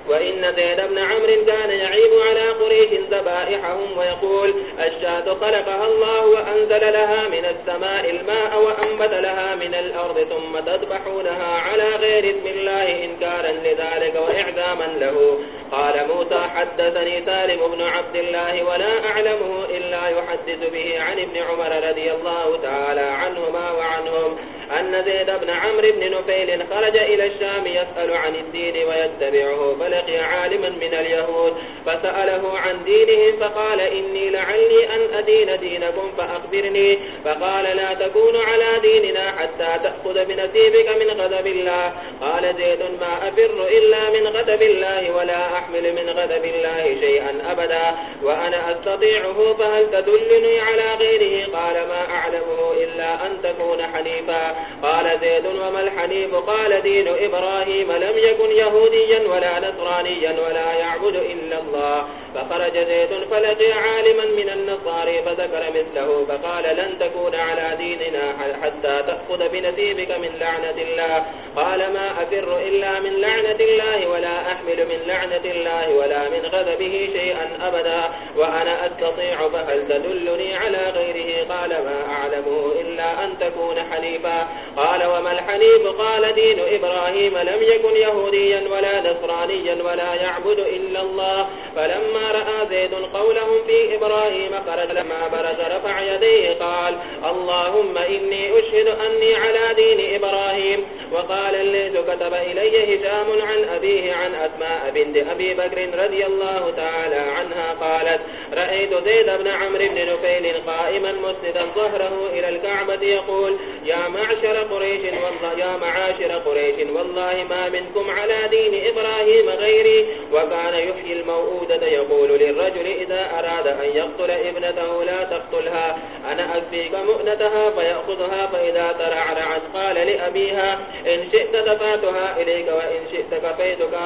وإن زيد بن عمر كان يعيب على قريش ذبائحهم ويقول الشاة خلقها الله وأنزل لها من السماء الماء وأنبت لها من الأرض ثم تذبحونها على غير اسم الله إنكارا لذلك وإعداما له. قال موسى حدثني سالم بن عبد الله ولا أعلمه إلا يحدث به عن ابن عمر رضي الله تعالى عنهما وعنهم. أن زيد بن عمر بن نفيل خرج إلى الشام يسأل عن الدين ويتبعه، فلقي عالما من اليهود، فسأله عن دينهم فقال إني لعلي أن أدين دينكم فأخبرني، فقال لا تكون على ديننا حتى تأخذ بنسيبك من غضب الله. قال زيد ما أفر إلا من غضب الله ولا أحمل من غضب الله شيئا أبدا، وأنا أستطيعه، فهل تدلني على غيره؟ قال ما أعلمه إلا أن تكون حنيفا. قال زيد وما الحنيف قال دين إبراهيم لم يكن يهوديا ولا نصرانيا ولا يعبد إلا الله. فخرج زيد فلقي عالما من النصاري فذكر مثله، فقال لن تكون على ديننا حتى تأخذ بنسيبك من لعنة الله. قال ما أفر إلا من لعنة الله ولا أحمل من لعنة الله ولا من غذبه شيئا أبدا. وأنا أستطيع، فهل تدلني على غيره؟ قال ما أعلمه إلا أن تكون حنيفا قال وما الحنيف قال دين إبراهيم لم يكن يهوديا ولا نصرانيا ولا يعبد إلا الله. فلما رأى زيد قولهم في إبراهيم خرج لما برز رفع يديه قال، اللهم إني أشهد أني على دين إبراهيم. وقال الليث كتب إلي هشام عن أبيه عن أسماء بنت أبي بكر رضي الله تعالى عنها قالت، رأيت زيد بن عمر بن نفيل قائما مسندا ظهره إلى الكعبة يقول، يا معشر قريش والله يا معاشر قريش والله ما منكم على دين إبراهيم غيري وكان يحيي الموؤودة يقول للرجل إذا أراد أن يقتل ابنته لا تقتلها أنا أكفيك مؤنتها فيأخذها فإذا ترعرعت قال لأبيها إن شئت دفاتها إليك وإن شئت كفيتك,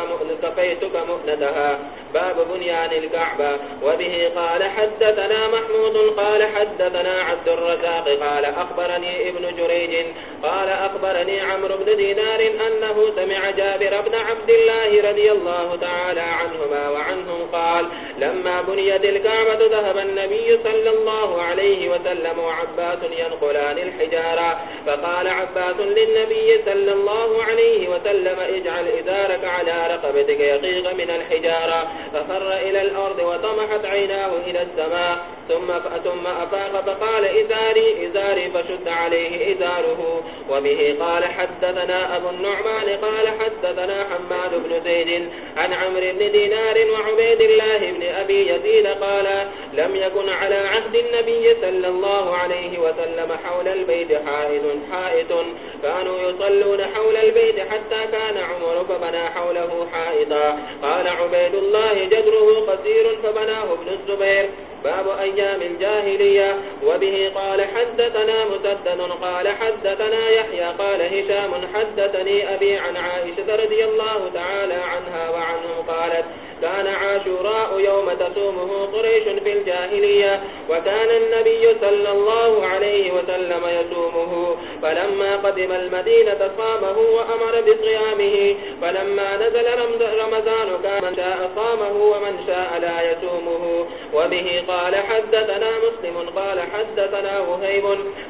كفيتك مؤنتها. باب بنيان الكعبة. وبه قال حدثنا محمود قال حدثنا عبد الرزاق قال أخبرني ابن جريج قال أخبرني عمرو بن دينار أنه سمع جابر بن عبد الله رضي الله تعالى عنهما وعنهم قال، لما بنيت الكعبة ذهب النبي صلى الله عليه وسلم وعباس ينقلان الحجارة، فقال عباس للنبي صلى الله عليه وسلم اجعل إذارك على رقبتك يقيق من الحجارة، ففر إلى الأرض وطمحت عيناه إلى السماء، ثم ثم أفاق فقال إزاري إزاري فشد عليه إزاره وبه قال حدثنا أبو النعمان قال حدثنا حماد بن زيد عن عمر بن دينار وعبيد الله بن أبي يزيد قال لم يكن على عهد النبي صلى الله عليه وسلم حول البيت حائط حائط كانوا يصلون حول البيت حتى كان عمر فبنى حوله حائطا قال عبيد الله جدره قصير فبناه ابن الزبير. باب أيام الجاهلية، وبه قال حدثنا مسدد قال حدثنا يحيى قال هشام حدثني أبي عن عائشة رضي الله تعالى عنها وعنه قالت كان عاشوراء يوم تصومه قريش في الجاهلية، وكان النبي صلى الله عليه وسلم يصومه، فلما قدم المدينة صامه وأمر بصيامه، فلما نزل رمضان كان من شاء صامه ومن شاء لا يصومه، وبه قال حدثنا مسلم قال حدثنا وهيب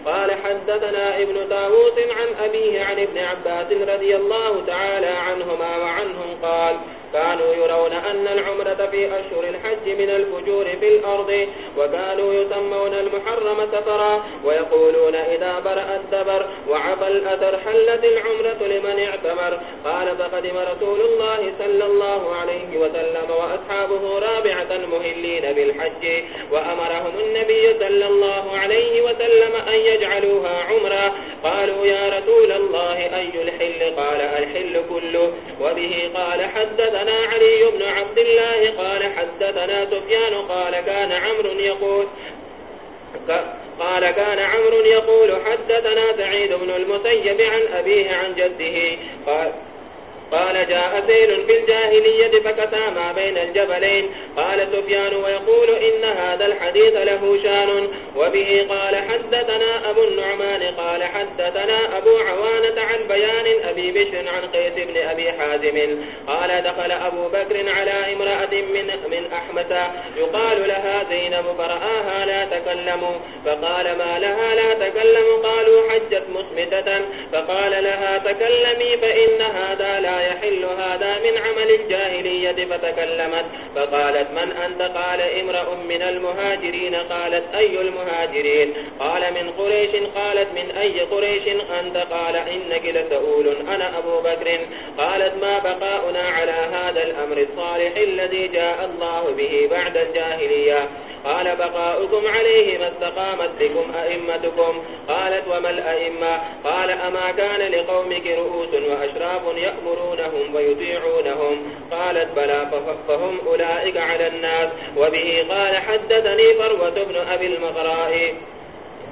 قال حدثنا ابن تاووس عن أبيه عن ابن عباس رضي الله تعالى عنهما وعنهم قال كانوا يرون أن العمرة في أشهر الحج من الفجور في الأرض، وكانوا يسمون المحرم سفرا ويقولون إذا برأ الدبر وعبى الأثر حلت العمرة لمن اعتمر قال فقدم رسول الله صلى الله عليه وسلم وأصحابه رابعة مهلين بالحج، وأمرهم النبي صلى الله عليه وسلم أن يجعلوها عمرا قالوا يا رسول الله، أي الحل؟ قال، الحل كله. وبه قال، حدثنا علي بن عبد الله، قال، حدثنا سفيان، قال، كان عمر يقول قال، كان عمر يقول، حدثنا سعيد بن المسيب عن أبيه عن جده، قال قال جاء سيل في الجاهلية فكتا ما بين الجبلين. قال سفيان ويقول إن هذا الحديث له شان. وبه قال حدثنا أبو النعمان قال حدثنا أبو عوانة عن بيان أبي بشر عن قيس بن أبي حازم. قال دخل أبو بكر على امرأة من, من أحمد. يقال لها زينب فرآها لا تكلم فقال ما لها لا تكلم قالوا حجت مسمتة فقال لها تكلمي فإن هذا لا يحل هذا من عمل الجاهلية فتكلمت، فقالت، من أنت؟ قال، امرأ من المهاجرين. قالت، أي المهاجرين؟ قال، من قريش. قالت، من أي قريش أنت؟ قال، إنك لسؤول، أنا أبو بكر. قالت، ما بقاؤنا على هذا الأمر الصالح الذي جاء الله به بعد الجاهلية؟ قال بقاؤكم عليه ما استقامت لكم أئمتكم. قالت وما الأئمة؟ قال أما كان لقومك رؤوس وأشراف يأمرونهم ويطيعونهم. قالت بلى فهم أولئك على الناس. وبه قال حدثني فروة بن أبي المغرائي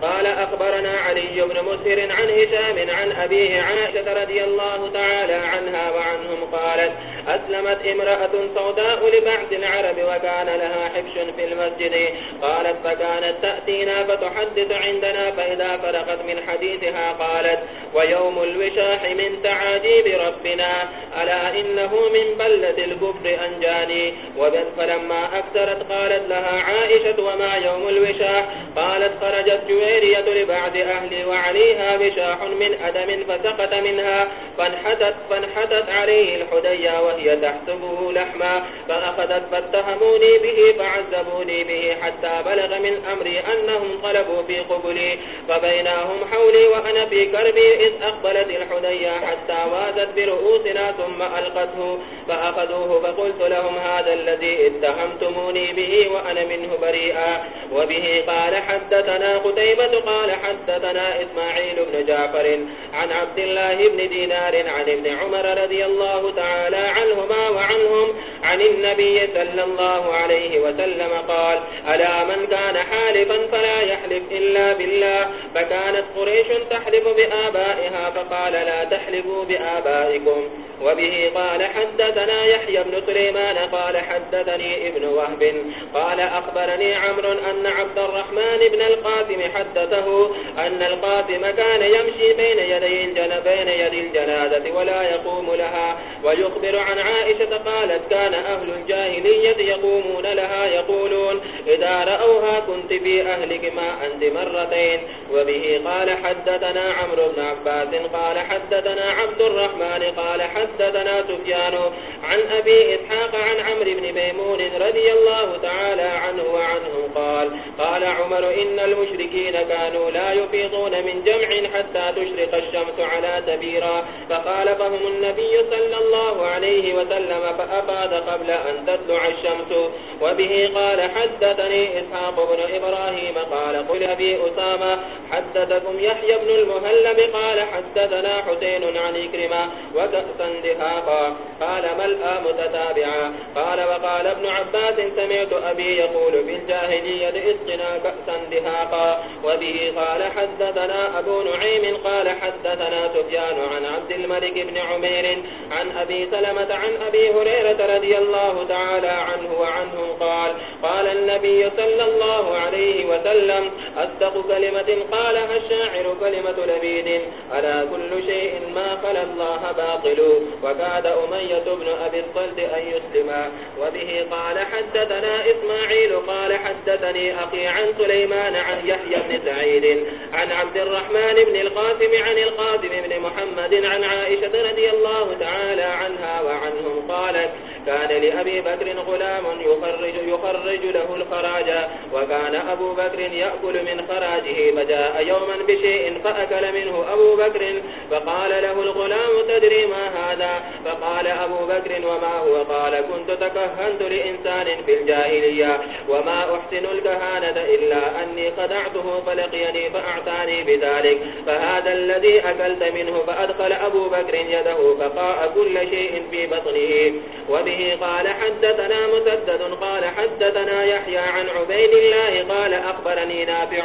قال أخبرنا علي بن مسهر عن هشام عن أبيه عائشة رضي الله تعالى عنها وعنهم قالت، أسلمت امرأة صوداء لبعض العرب وكان لها حبش في المسجد. قالت، فكانت تأتينا فتحدث عندنا، فإذا فرقت من حديثها قالت، ويوم الوشاح من تعاجيب ربنا، ألا إنه من بلة الكفر أنجاني؟ فلما أكثرت قالت لها عائشة، وما يوم الوشاح؟ قالت، خرجت جويرية لبعض أهلي وعليها بشاح من أدم فسقط منها فانحتت, فانحتت عليه الحدية وهي تحسبه لحما فأخذت فاتهموني به فعذبوني به حتى بلغ من أمري أنهم طلبوا في قبلي فبيناهم حولي وأنا في كربي إذ أقبلت الحدية حتى وازت برؤوسنا ثم ألقته فأخذوه فقلت لهم هذا الذي اتهمتموني به وأنا منه بريئا وبه قال حدثنا قتيبة قال حدثنا إسماعيل بن جعفر عن عبد الله بن دينار عن ابن عمر رضي الله تعالى عنهما وعنهم عن النبي صلى الله عليه وسلم قال، ألا من كان حالفا فلا يحلف إلا بالله. فكانت قريش تحلف بآبائها فقال، لا تحلفوا بآبائكم. وبه قال، حدثنا يحيى بن سليمان. قال، حدثني ابن وهب. قال، أخبرني عمر أن عبد الرحمن بن القاسم حدثه أن القاسم كان يمشي بين يدي بين يدي الجنازة ولا يقوم لها. ويخبر عن عائشة قالت، كان كان أهل الجاهلية يقومون لها يقولون إذا رأوها كنت في أهلك ما أنت مرتين وبه قال حدثنا عمرو بن عباس قال حدثنا عبد الرحمن قال حدثنا حدثنا سفيان عن أبي إسحاق عن عمرو بن ميمون رضي الله تعالى عنه وعنه قال قال عمر إن المشركين كانوا لا يفيضون من جمع حتى تشرق الشمس على تبيرا فقال فهم النبي صلى الله عليه وسلم فأفاد قبل أن تطلع الشمس. وبه قال حدثني إسحاق بن إبراهيم قال قل أبي أسامة حدثكم يحيى بن المهلب قال حدثنا حسين عن إكرمة وكأسا دهاقا. قال ملأ متتابعا؟ قال وقال ابن عباس سمعت أبي يقول بالجاهلية اسقنا كأسا دهاقا. وبه قال حدثنا أبو نعيم قال حدثنا سفيان عن عبد الملك بن عمير عن أبي سلمة عن أبي هريرة رضي رضي الله تعالى عنه وعنه قال قال النبي صلى الله عليه وسلم، أصدق كلمة قالها الشاعر كلمة لبيد ألا كل شيء ما خلى الله باطل، وكاد أمية بن أبي الصلت أن يسلم. وبه قال حدثنا إسماعيل، قال حدثني أخي عن سليمان عن يحيى بن سعيد، عن عبد الرحمن بن القاسم عن القاسم بن محمد عن عائشة رضي الله تعالى عنها وعنهم قالت كان لأبي بكر غلام يخرج, يخرج له الخراج وكان أبو بكر يأكل من خراجه فجاء يوما بشيء فأكل منه أبو بكر فقال له الغلام تدري ما هذا؟ فقال أبو بكر وما هو؟ قال كنت تكهنت لإنسان في الجاهلية وما أحسن الكهانة إلا أني خدعته فلقيني فأعطاني بذلك فهذا الذي أكلت منه فأدخل أبو بكر يده فقاء كل شيء في بطنه وبه قال حدثنا مسدد قال حدثنا يحيى عن عبيد الله قال أخبرني نافع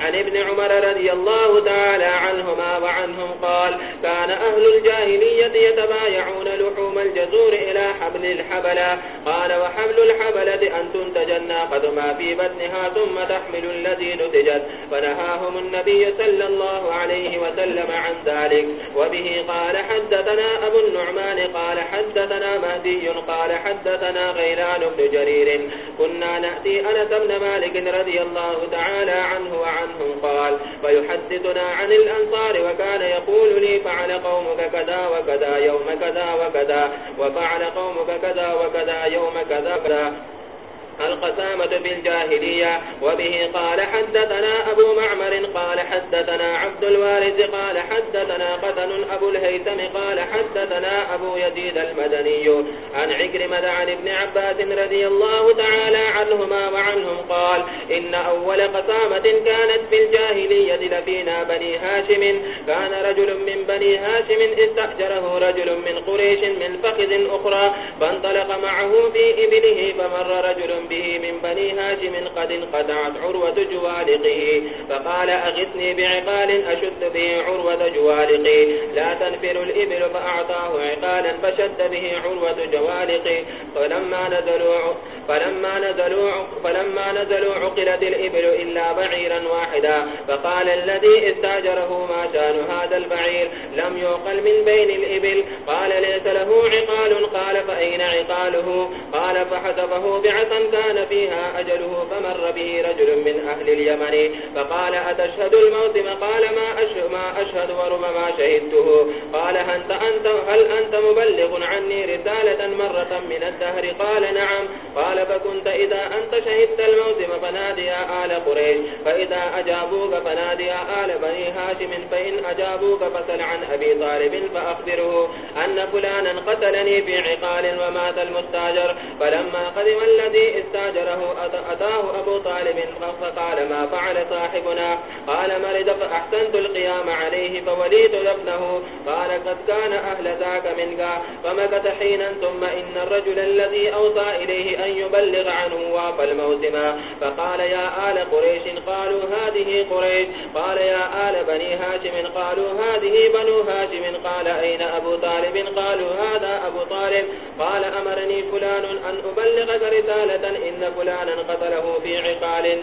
عن ابن عمر رضي الله تعالى عنهما وعنهم قال كان أهل الجاهلية يتبايعون لحوم الجزور إلى حبل الحبلة قال وحبل الحبلة أن تنتج الناقة ما في بطنها ثم تحمل الذي نتجت. فنهاهم النبي صلى الله عليه وسلم عن ذلك. وبه قال حدثنا أبو النعمان قال حدثنا مهدي قال قال حدثنا غيلان بن جرير. كنا نأتي أنس بن مالك رضي الله تعالى عنه وعنهم قال فيحدثنا عن الأنصار وكان يقول لي فعل قومك كذا وكذا يوم كذا وكذا، وفعل قومك كذا وكذا يوم كذا وكذا. القسامة بالجاهلية، وبه قال حدثنا أبو معمر قال حدثنا عبد الوارث قال حدثنا قتن أبو الهيثم قال حدثنا أبو يزيد المدني عن عكرمة عن ابن عباس رضي الله تعالى عنهما وعنهم قال إن أول قسامة كانت في الجاهلية لفينا بني هاشم. كان رجل من بني هاشم استأجره رجل من قريش من فخذ أخرى، فانطلق معه في إبله، فمر رجل به من بني هاشم قد انقطعت عروة جوالقه فقال، أغثني بعقال أشد به عروة جوالقي لا تنفر الإبل فأعطاه عقالا فشد به عروة جوالقي فلما نزلوا فلما نزلوا فلما نزلوا عقلت الإبل إلا بعيرا واحدا. فقال الذي استاجره ما شان هذا البعير؟ لم يعقل من بين الإبل. قال، ليس له عقال. قال، فأين عقاله؟ قال، فحسبه بعثا كان فيها أجله فمر به رجل من أهل اليمن فقال أتشهد الموسم قال ما أشهد, ما أشهد وربما شهدته. قال هل أنت, هل أنت مبلغ عني رسالة مرة من الدهر؟ قال نعم. قال فكنت إذا أنت شهدت الموسم فنادي آل قريش. فإذا أجابوك فنادي آل بني هاشم. فإن أجابوك فسل عن أبي طالب فأخبره أن فلانا قتلني بعقال ومات المستاجر. فلما قدم الذي استاجره أتاه أبو طالب فقال ما فعل صاحبنا؟ قال مرد فأحسنت القيام عليه، فوليت ابنه. قال قد كان أهل ذاك منك فمكت حينا ثم إن الرجل الذي أوصى إليه أن يبلغ عنه واف الموسم. فقال يا آل قريش، قالوا هذه قريش. قال يا آل بني هاشم، قالوا هذه بنو هاشم. قال أين أبو طالب؟ قالوا هذا أبو طالب. قال أمرني فلان أن أبلغك رسالة إن فلانا قتله في عقال.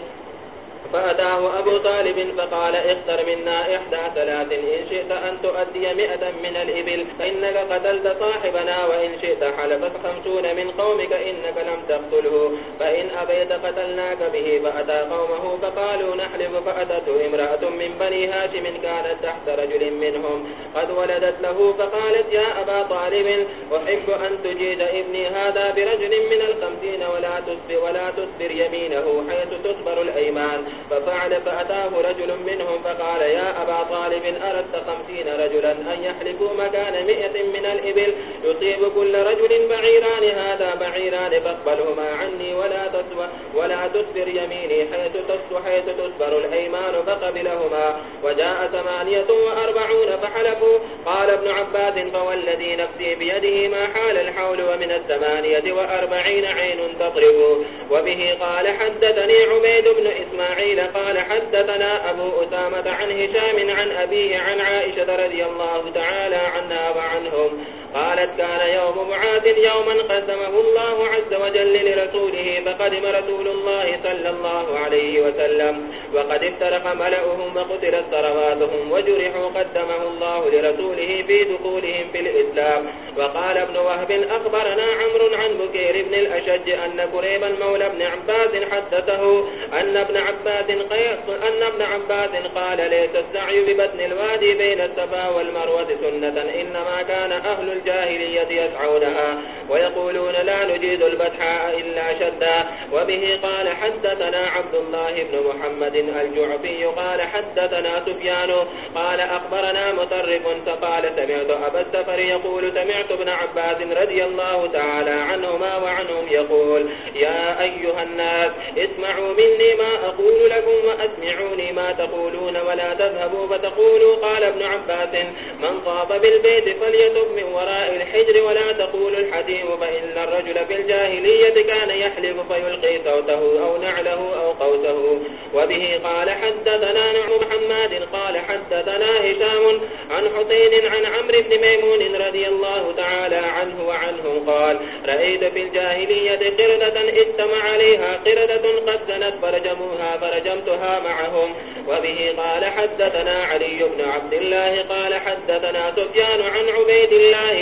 فأتاه أبو طالب فقال اختر منا إحدى ثلاث إن شئت أن تؤدي مئة من الإبل فإنك قتلت صاحبنا وإن شئت حلفت خمسون من قومك إنك لم تقتله. فإن أبيت قتلناك به فأتى قومه فقالوا نحلف فأتته امرأة من بني هاشم كانت تحت رجل منهم. قد ولدت له فقالت يا أبا طالب أحب أن تجيد ابني هذا برجل من الخمسين ولا تسبر, ولا تسبر يمينه حيث تصبر الأيمان. ففعل فأتاه رجل منهم فقال يا أبا طالب أردت خمسين رجلا أن يحلفوا مكان مئة من الإبل؟ يصيب كل رجل بعيران، هذا بعيران، فاقبلهما عني ولا تسوى ولا تسبر يميني حيث تسوى حيث تسبر الأيمان، فقبلهما. وجاء ثمانية وأربعون، فحلفوا. قال ابن عباس، فوالذي نفسي بيده ما حال الحول ومن الثمانية وأربعين عين تطرب وبه قال حدثني عبيد بن إسماعيل إسماعيل قال حدثنا أبو أسامة عن هشام عن أبيه عن عائشة رضي الله تعالى عنها وعنهم قالت كان يوم معاذ يوما قسمه الله عز وجل لرسوله فقدم رسول الله صلى الله عليه وسلم وقد افترق ملأهم وقتلت ثرواتهم وجرحوا قدمه الله لرسوله في دخولهم في الإسلام وقال ابن وهب أخبرنا عمر عن بكير بن الأشج أن كريبا مولى ابن عباس حدثه أن ابن عباس أن ابن عباس قال ليس السعي ببطن الوادي بين السفا والمروة سنة إنما كان أهل الجاهلية يسعونها ويقولون لا نجيد البتحاء إلا شدا. وبه قال حدثنا عبد الله بن محمد الجعفي قال حدثنا سفيان قال أخبرنا مطرف فقال سمعت أبا السفر يقول سمعت ابن عباس رضي الله تعالى عنهما وعنهم يقول، يا أيها الناس، اسمعوا مني ما أقول لكم وأسمعوني ما تقولون ولا تذهبوا فتقولوا، قال ابن عباس، من طاف بالبيت فليتب من وراء الحجر ولا تقول الحديم فإن الرجل في الجاهلية كان يحلف فيلقي صوته أو نعله أو قوته وبه قال حدثنا نعم محمد قال حدثنا هشام عن حسين عن عمرو بن ميمون رضي الله تعالى عنه وعنه قال رأيت في الجاهلية قردة اجتمع عليها قردة قد زنت فرجموها فرجمتها معهم. وبه قال حدثنا علي بن عبد الله قال حدثنا سفيان عن عبيد الله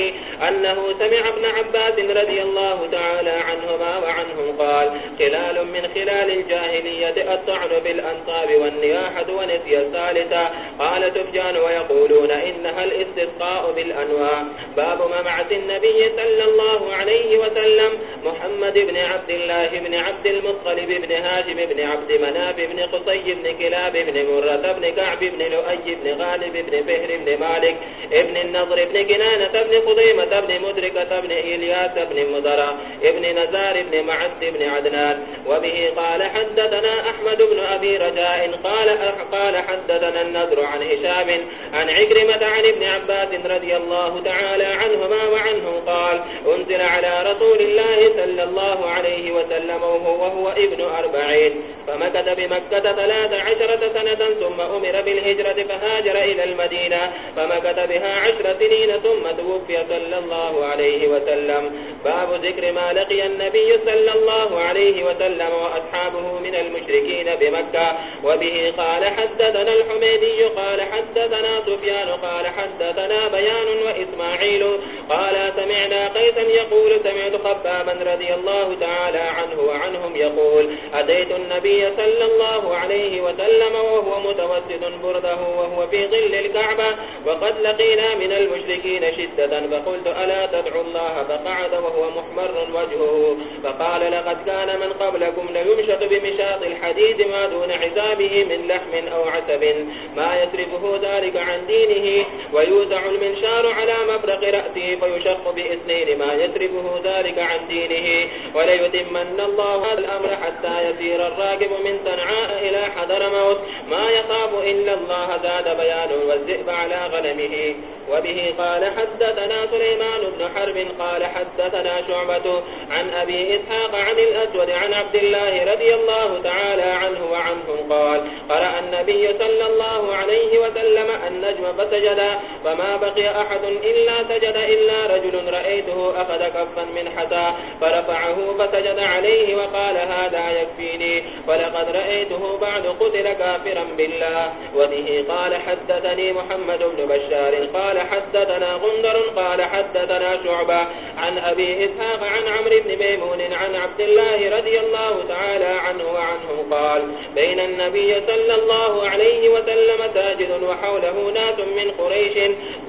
أنه سمع ابن عباس رضي الله تعالى عنهما وعنهم قال، خلال من خلال الجاهلية الطعن بالأنصاب والنياحة ونسي الثالثة، قال سفيان ويقولون إنها الاستسقاء بالأنواع. باب ممعة النبي صلى الله عليه وسلم، محمد بن عبد الله بن عبد المطلب بن هاشم بن عبد مناف بن قصي بن كلاب بن مرة بن كعب بن لؤي بن غالب بن فهر بن مالك ابن النضر بن كنانة بن قضيمة بن مدركة بن إلياس بن مدرى ابن نزار بن معد بن عدنان وبه قال حدثنا أحمد بن أبي رجاء قال, قال حدثنا النذر عن هشام عن عكرمة عن ابن عباس رضي الله تعالى عنهما وعنه قال انزل على رسول الله صلى الله عليه وسلم وهو, وهو ابن أربعين فمكت بمكة ثلاث عشرة سنة ثم أمر بالهجرة فهاجر إلى المدينة فمكت بها عشر سنين ثم توفي صلى الله عليه وسلم. باب ذكر ما لقي النبي صلى الله عليه وسلم وأصحابه من المشركين بمكة وبه قال حدثنا الحميدي قال حدثنا سفيان قال حدثنا بيان وإسماعيل قال سمعنا قيسا يقول سمعت خبابا رضي الله تعالى عنه وعنهم يقول أتيت النبي صلى الله عليه وسلم وهو متوسط برده وهو في ظل الكعبة وقد لقينا من المشركين شدة فقلت ألا تدعو الله فقعد وهو محمر وجهه. فقال لقد كان من قبلكم ليمشط بمشاط الحديد ما دون عذابه من لحم أو عتب. ما يسرفه ذلك عن دينه ويوزع المنشار على مبرق رأسه فيشق بإثنين ما يسرفه ذلك عن دينه. وليتمن الله هذا الأمر حتى يسير الراكب من صنعاء إلى حضر موت. ما يخاف إلا الله زاد بيان والذئب على غنمه. وبه قال حدثنا سليمان بن حرب قال حدثنا حدثنا شعبة عن أبي إسحاق عن الأسود عن عبد الله رضي الله تعالى عنه وعنهم قال، قرأ النبي صلى الله عليه وسلم النجم فسجد، فما بقي أحد إلا سجد إلا رجل رأيته أخذ كفا من حسا فرفعه فسجد عليه وقال هذا يكفيني، ولقد رأيته بعد قتل كافرا بالله. وبه قال حدثني محمد بن بشار، قال حدثنا غندر، قال حدثنا شعبة عن أبي إسحاق عن عمر بن ميمون عن عبد الله رضي الله تعالى عنه وعنه قال، بين النبي صلى الله عليه وسلم ساجد وحوله ناس من قريش.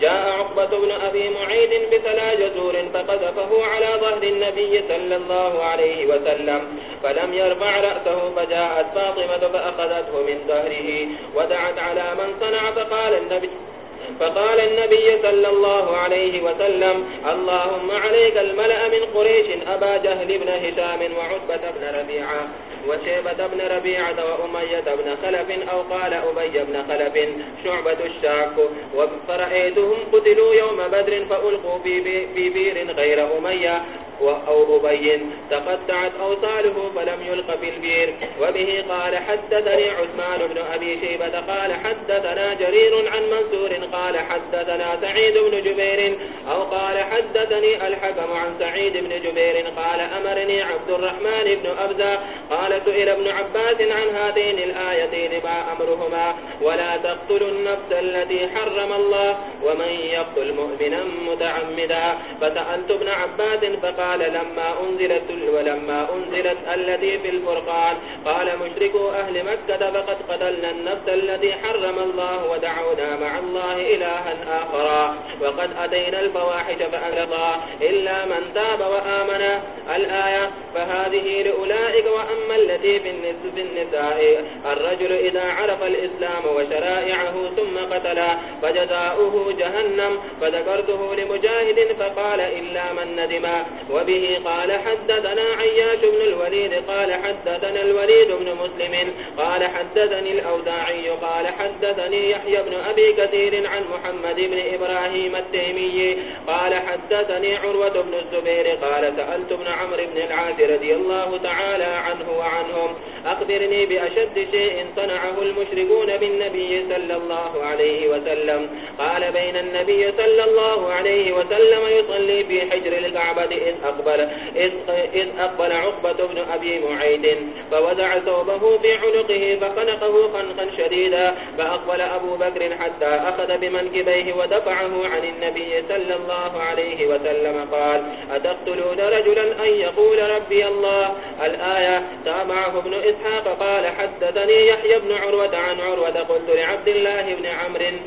جاء عقبة بن أبي معيد بثلا جزور فقذفه على ظهر النبي صلى الله عليه وسلم، فلم يرفع رأسه فجاءت فاطمة فأخذته من ظهره، ودعت على من صنع فقال النبي فقال النبي صلى الله عليه وسلم، اللهم عليك الملأ من قريش، أبا جهل بن هشام وعتبة بن ربيعة وشيبة بن ربيعة وأمية بن خلف أو قال أبي بن خلف، شعبة الشاك فرأيتهم قتلوا يوم بدر فألقوا في بير غير أمية أو أبي، تقطعت أوصاله فلم يلق في البير، وبه قال حدثني عثمان بن أبي شيبة، قال حدثنا جرير عن منصور قال قال حدثنا سعيد بن جبير أو قال حدثني الحكم عن سعيد بن جبير قال أمرني عبد الرحمن بن أبزى قال سئل ابن عباس عن هاتين الآيتين ما أمرهما ولا تقتلوا النفس التي حرم الله ومن يقتل مؤمنا متعمدا فسألت ابن عباس فقال لما أنزلت ولما أنزلت التي في الفرقان قال مشركوا أهل مكة فقد قتلنا النفس التي حرم الله ودعونا مع الله إلها آخرا وقد أتينا الفواحش فأهل إلا من تاب وآمن. الآية فهذه لأولئك وأما التي في النساء. الرجل إذا عرف الإسلام وشرائعه ثم قتل فجزاؤه جهنم. فذكرته لمجاهد فقال إلا من ندم. وبه قال حدثنا عياش بن الوليد، قال حدثنا الوليد بن مسلم، قال حدثني الأوزاعي، قال حدثني يحيى بن أبي كثير عن عن محمد بن إبراهيم التيمي قال حدثني عروة بن الزبير قال سألت ابن عمر بن العاث رضي الله تعالى عنه وعنهم أخبرني بأشد شيء صنعه المشركون بالنبي صلى الله عليه وسلم. قال بين النبي صلى الله عليه وسلم يصلي في حجر الكعبة إذ أقبل, إذ, إذ أقبل عقبة بن أبي معيد فوزع ثوبه في عنقه فخنقه خنقا شديدا فأقبل أبو بكر حتى أخذ بمنكبيه ودفعه عن النبي صلى الله عليه وسلم قال، أتقتلون رجلا أن يقول ربي الله؟ الآية تابعه ابن إسحاق قال، حدثني يحيى بن عروة عن عروة قلت لعبد الله بن عمرو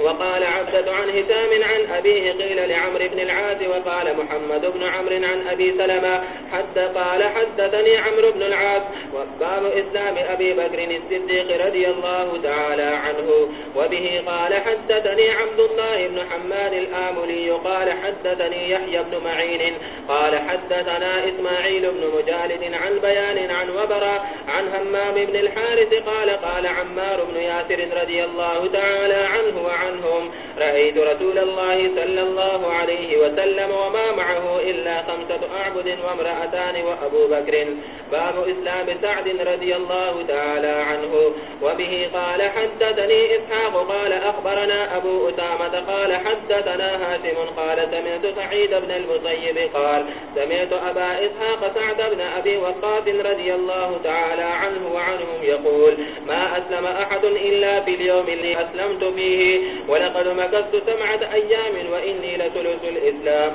وقال عبدة عن هتام عن أبيه قيل لعمر بن العاز وقال محمد بن عمر عن أبي سلمة حتى قال حدثني عمر بن العاز وباب إسلام أبي بكر الصديق رضي الله تعالى عنه وبه قال حدثني عبد الله بن حماد الآملي قال حدثني يحيى بن معين قال حدثنا إسماعيل بن مجالد عن بيان عن وبرا عن همام بن الحارث قال قال عمار بن ياسر رضي الله تعالى عنه وعن عنهم. رأيت رسول الله صلى الله عليه وسلم وما معه إلا خمسة أعبد وامرأتان وأبو بكر. باب إسلام سعد رضي الله تعالى عنه. وبه قال حدثني إسحاق قال أخبرنا أبو أسامة قال حدثنا هاشم قال سمعت سعيد بن المصيب قال سمعت أبا إسحاق سعد بن أبي وقاف رضي الله تعالى عنه وعنهم يقول ما أسلم أحد إلا في اليوم اللي أسلمت فيه. ولقد مكثت سمعة أيام وإني لثلث الإسلام.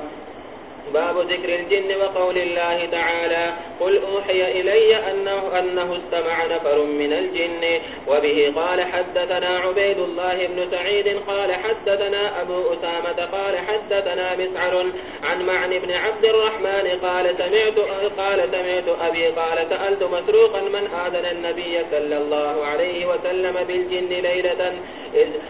باب ذكر الجن وقول الله تعالى قل أوحي إلي أنه, أنه استمع نفر من الجن. وبه قال حدثنا عبيد الله بن سعيد قال حدثنا أبو أسامة قال حدثنا مسعر عن معن بن عبد الرحمن قال سمعت, قال سمعت أبي قال سألت مسروقا من آذن النبي صلى الله عليه وسلم بالجن ليلة,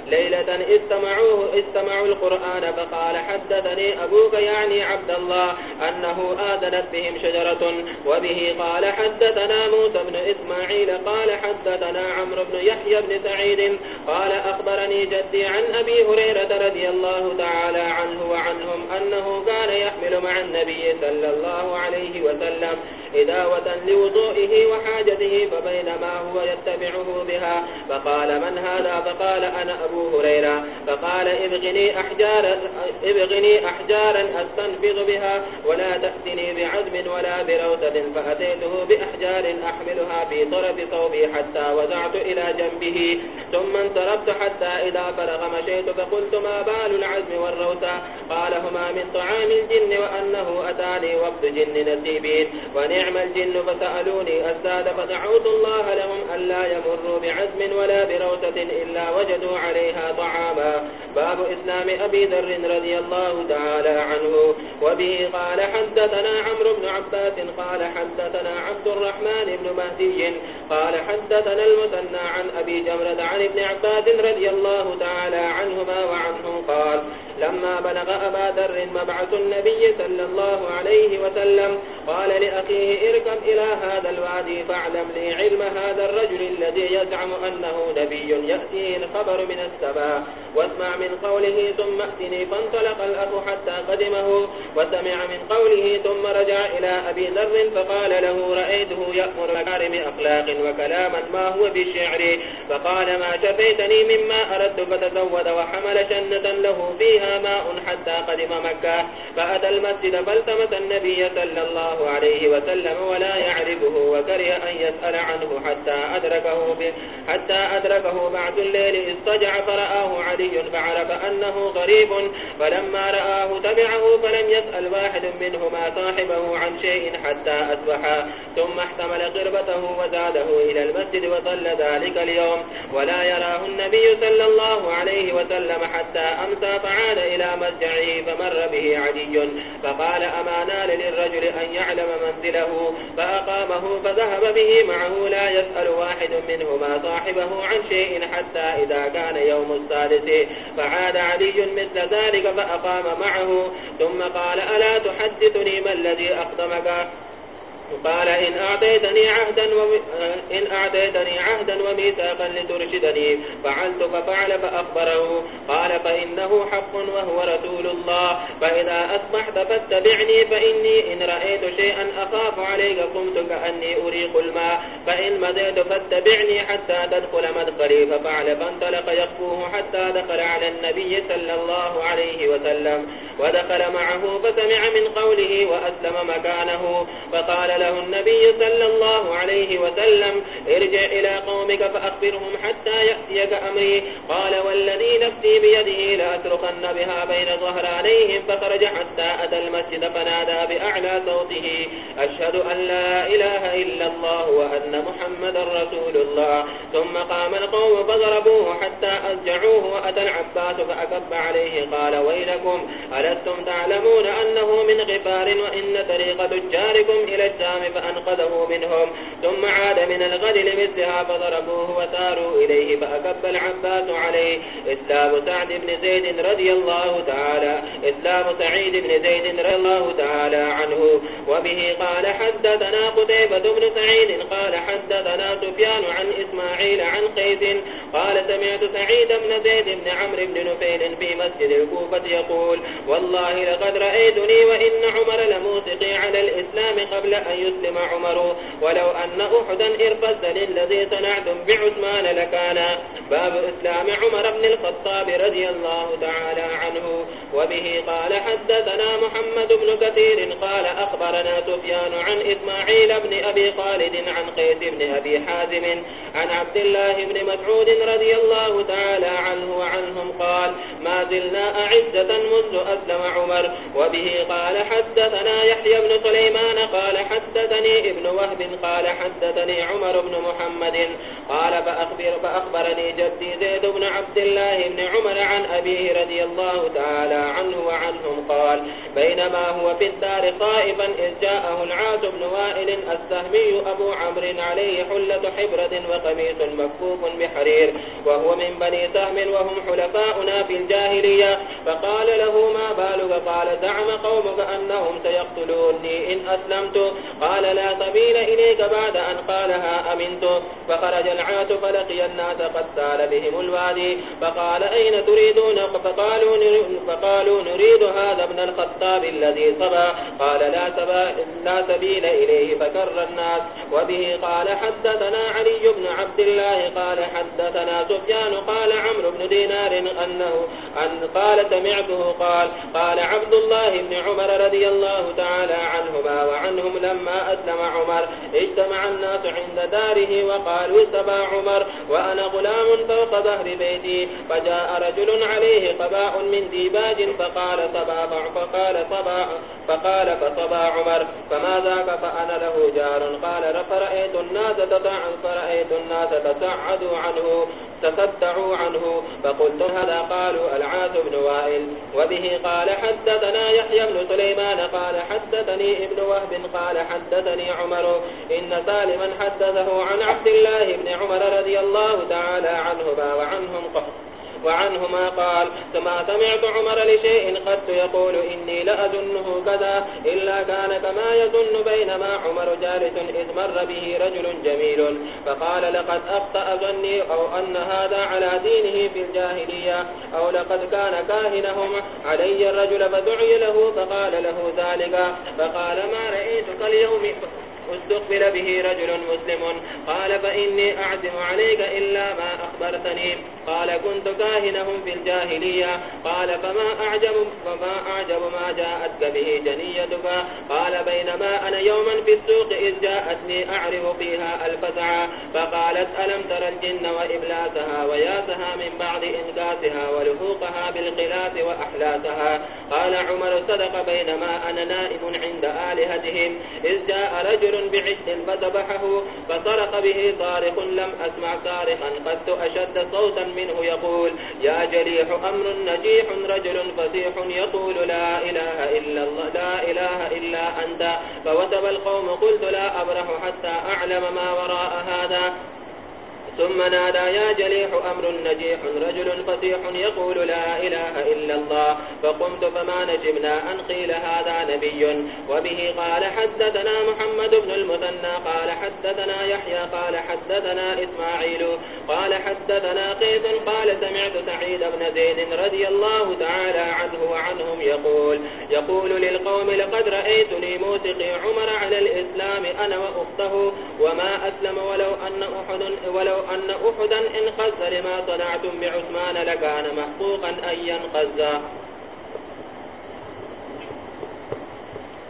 ليلة استمعوه، استمعوا القرآن، فقال حدثني أبوك يعني عبد الله أنه آذنت بهم شجرة، وبه قال حدثنا موسى بن إسماعيل، قال حدثنا عمرو بن يحيى بن سعيد، قال أخبرني جدي عن أبي هريرة رضي الله تعالى عنه وعنهم أنه كان يحمل مع النبي صلى الله عليه وسلم إداوة لوضوئه وحاجته فبينما هو يتبعه بها فقال من هذا؟ فقال أنا أبو هريرة. فقال ابغني أحجارا, ابغني أحجارا أستنفض بها ولا تأتني بعزم ولا بروتة فأتيته بأحجار أحملها في طرف صوبي حتى وزعت إلى جنبه. ثم انصرفت حتى إذا فرغ مشيت فقلت ما بال العزم والروتة قال هما من طعام الجن وأنه أتاني وقت جن نسيبين. ونعم نعم الجن فسألوني أزداد فدعوت الله لهم ألا يمروا بعزم ولا بروتة إلا وجدوا عليها طعاما. باب إسلام أبي ذر رضي الله تعالى عنه. وبه قال حدثنا عمرو بن عباس، قال حدثنا عبد الرحمن بن مهدي، قال حدثنا المثنى عن أبي جمرة عن ابن عباس رضي الله تعالى عنهما وعنه قال لما بلغ أبا ذر مبعث النبي صلى الله عليه وسلم، قال لأخيه اركب إلى هذا الوادي فاعلم لي علم هذا الرجل الذي يزعم أنه نبي يأتيه الخبر من السماء. واسمع من قوله ثم أتني فانطلق الأخ حتى قدمه، وسمع من قوله ثم رجع إلى أبي ذر فقال له، رأيته يأمر مكارم أخلاق وكلاما ما هو بالشعر. فقال، ما شفيتني مما أردت. فتزود وحمل شنة له فيها ماء حتى قدم مكة. فأتى المسجد فالتمس النبي صلى الله عليه وسلم وسلم ولا يعرفه وكره أن يسأل عنه حتى أدركه, حتى أدركه بعد الليل استجع فرآه علي فعرف أنه غريب فلما رآه تبعه فلم يسأل واحد منهما صاحبه عن شيء حتى أسبحا ثم احتمل قربته وزاده إلى المسجد وصل ذلك اليوم. ولا يراه النبي صلى الله عليه وسلم حتى أمسى فعاد إلى مسجعه فمر به عدي فقال أما نال للرجل أن يعلم منزله له فأقامه، فذهب به معه، لا يسأل واحد منهما صاحبه عن شيء حتى إذا كان يوم الثالث فعاد علي مثل ذلك فأقام معه، ثم قال، ألا تحدثني ما الذي أقدمك؟ قال إن أعطيتني عهدا و... إن أعطيتني عهدا وميثاقا لترشدني، فعلت ففعل فأخبره. قال فإنه حق وهو رسول الله. فإذا أصبحت فاتبعني، فإني إن رأيت شيئا أخاف عليك، قمت كأني أريق الماء. فإن مديت فاتبعني حتى تدخل مدخلي، ففعل فانطلق يخفوه حتى دخل على النبي صلى الله عليه وسلم. ودخل معه فسمع من قوله وأسلم مكانه. فقال له النبي صلى الله عليه وسلم، ارجع إلى قومك فأخبرهم حتى يأتيك أمري. قال والذي نفسي بيده لا لأترقن بها بين ظهرانيهم، فخرج حتى أتى المسجد فنادى بأعلى صوته. أشهد أن لا إله إلا الله وأن محمد رسول الله. ثم قام القوم فضربوه حتى أزجعوه وأتى العباس فأكب عليه. قال ويلكم، ألستم تعلمون أنه من غفار وإن طريق تجاركم إلى الجار الشام فأنقذه منهم. ثم عاد من الغد لمثلها فضربوه وساروا إليه فأكب العباس عليه. إسلام سعد بن زيد رضي الله تعالى، إسلام سعيد بن زيد رضي الله تعالى عنه. وبه قال حدثنا قتيبة بن سعيد، قال حدثنا سفيان عن إسماعيل عن قيس، قال سمعت سعيد بن زيد بن عمرو بن نفيل في مسجد الكوفة يقول، والله لقد رأيتني وإن عمر لموسقي على الإسلام قبل أن يسلم عمر ولو أن أحدا إرفز للذي صنعتم بعثمان لكان باب إسلام عمر بن الخطاب رضي الله تعالى عنه. وبه قال حدثنا محمد بن كثير قال أخبرنا سفيان عن إسماعيل بن أبي خالد عن قيس بن أبي حازم عن عبد الله بن مسعود رضي الله تعالى عنه وعنهم قال ما زلنا أعزة منذ أسلم عمر. وبه قال حدثنا يحيى بن سليمان قال حدثنا حدثني ابن وهب قال حدثني عمر بن محمد قال فأخبر فأخبرني جدي زيد بن عبد الله بن عمر عن أبيه رضي الله تعالى عنه وعنهم قال، بينما هو في الدار خائفا إذ جاءه العاس بن وائل السهمي أبو عمر عليه حلة حبرة وقميص مكفوف بحرير، وهو من بني سهم وهم حلفاؤنا في الجاهلية، فقال له ما بالغ فقال زعم قومك أنهم سيقتلوني، إن أسلمت قال لا سبيل إليك بعد أن قالها أمنت. فخرج العاس فلقي الناس قد سال بهم الوادي. فقال أين تريدون؟ فقالوا, فقالوا نريد هذا ابن الخطاب الذي صبا قال لا, سبا لا سبيل إليه فكر الناس. وبه قال حدثنا علي بن عبد الله قال حدثنا سفيان قال عمرو بن دينار أنه أن قال سمعته قال قال عبد الله بن عمر رضي الله تعالى عنهما وعنهم لما لما أسلم عمر، اجتمع الناس عند داره وقالوا سبا عمر، وأنا غلام فوق ظهر بيتي. فجاء رجل عليه قباء من ديباج فقال صبا فقال صبا فقال فصبا عمر، فما ذاك؟ فأنا له جار. قال فرأيت الناس تتعن فرأيت الناس تسعدوا عنه. تصدعوا عنه فقلت هذا قالوا العاث بن وائل. وبه قال حدثنا يحيى بن سليمان قال حدثني ابن وهب قال حدثني عمر. إن سالما حدثه عن عبد الله بن عمر رضي الله تعالى عنهما وعنهم قهر وعنهما قال ثم سمعت عمر لشيء قد يقول، إني لأذنه كذا، إلا كان كما يظن بينما عمر جالس إذ مر به رجل جميل. فقال، لقد أخطأ ظني، أو أن هذا على دينه في الجاهلية، أو لقد كان كاهنهم، علي الرجل فدعي له، فقال له ذلك. فقال، ما رأيتك اليوم؟ استقبل به رجل مسلم. قال فإني أعزم عليك إلا ما أخبرتني. قال كنت كاهنهم في الجاهلية. قال فما أعجب, فما أعجب ما جاءتك به جنيتك. قال بينما أنا يوما في السوق إذ جاءتني أعرف فيها الفزع فقالت ألم تر الجن وإبلاسها وياسها من بعد إنكاسها ولفوقها بالقلاس وأحلاسها؟ قال عمر صدق بينما أنا نائم عند آلهتهم. إذ جاء رجل بعجل فذبحه فصرق به صارخ لم أسمع صارخا، قد أشد صوتا منه يقول، يا جليح أمر نجيح رجل فسيح يقول، لا إله إلا الله، لا إله إلا أنت فوتب القوم، قلت لا أبرح حتى أعلم ما وراء هذا. ثم نادى يا جليح أمر نجيح رجل فسيح يقول لا إله إلا الله، فقمت فما نجمنا أن قيل هذا نبي. وبه قال حدثنا محمد بن المثنى، قال حدثنا يحيى، قال حدثنا إسماعيل، قال حدثنا قيس، قال سمعت سعيد بن زيد رضي الله تعالى عنه وعنهم يقول يقول للقوم لقد رأيتني موسقي عمر على الإسلام أنا وأخته، وما أسلم ولو أن أحد، ولو أن أحدا إن خز لما صنعتم بعثمان لكان محقوقا أن ينقز.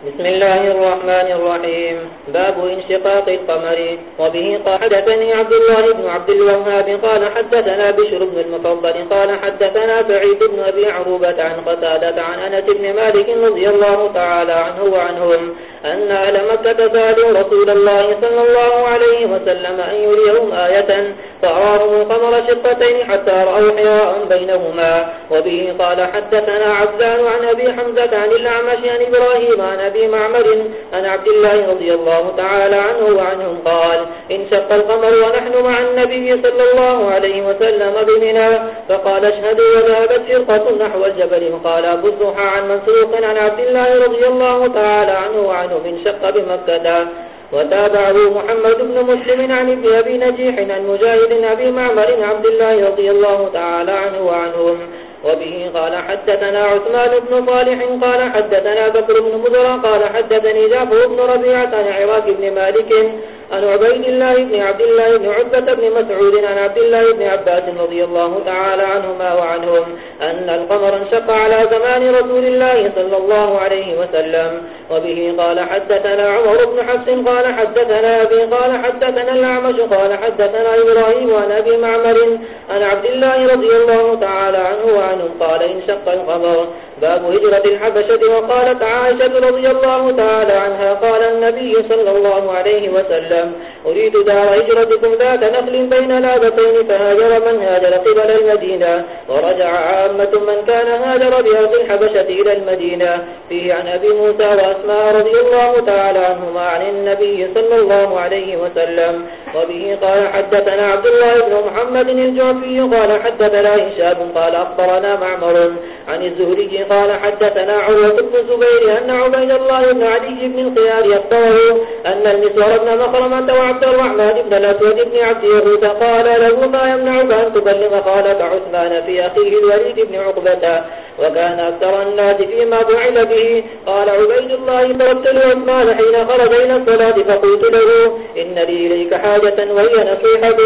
بسم الله الرحمن الرحيم. باب انشقاق القمر. وبه قال حدثني عبد الله بن عبد الوهاب قال حدثنا بشر بن المفضل قال حدثنا سعيد بن أبي عروبة عن قتادة عن أنس بن مالك رضي الله تعالى عنه وعنهم أن أهل مكة سألوا رسول الله صلى الله عليه وسلم أن يريهم آية فأرارهم القمر شقتين حتى رأوا حياء بينهما. وبه قال حدثنا عبدان عن أبي حمزة عن الأعمش عن إبراهيم عن أبي معمر عن عبد الله رضي الله تعالى عنه وعنهم قال انشق القمر ونحن مع النبي صلى الله عليه وسلم بمنا فقال اشهدوا وذهبت فرقة نحو الجبل. قال، أبو الزحى عن منسوق عن عبد الله رضي الله تعالى عنه وعنه من شق بمكة وتابعه محمد بن مسلم عن ابن أبي نجيح عن مجاهد أبي معمر عبد الله رضي الله تعالى عنه وعنهم. وبه قال حدثنا عثمان بن صالح، قال حدثنا بكر بن مدرى قال حدثني جعفر بن ربيعة عن عراك بن مالك عن عبيد الله بن عبد الله بن عبة بن مسعود عن عبد الله بن عباس رضي الله تعالى عنهما وعنهم أن القمر انشق على زمان رسول الله صلى الله عليه وسلم، وبه قال حدثنا عمر بن حفص، قال حدثنا أبي، قال حدثنا الأعمش، قال حدثنا إبراهيم عن أبي معمر عن عبد الله رضي الله تعالى عنه وعنهم، قال انشق القمر. باب هجرة الحبشة وقالت عائشة رضي الله تعالى عنها، قال النبي صلى الله عليه وسلم، أريد دار هجرتكم ذات نخل بين لابتين، فهاجر من هاجر قبل المدينة، ورجع عامة من كان هاجر بأرض الحبشة إلى المدينة. فيه عن أبي موسى وأسماء رضي الله تعالى عنهما عن النبي صلى الله عليه وسلم. وبه قال حدثنا عبد الله بن محمد الجعفي، قال حدثنا هشام، قال أخبرنا معمر عن الزهري قال حدثنا عروة بن زبير أن عبيد الله بن علي بن الخيار يخبره أن المسور بن مخرمة وعبد الرحمن بن الأسود بن عبد يهود قال له ما يمنعك أن تبلغ خالك عثمان في أخيه الوليد بن عقبة وكان أكثر الناس فيما فعل به؟ قال عبيد الله تركت لعثمان حين خرج إلى الصلاة فقلت له إن لي إليك حاجة وهي نصيحة.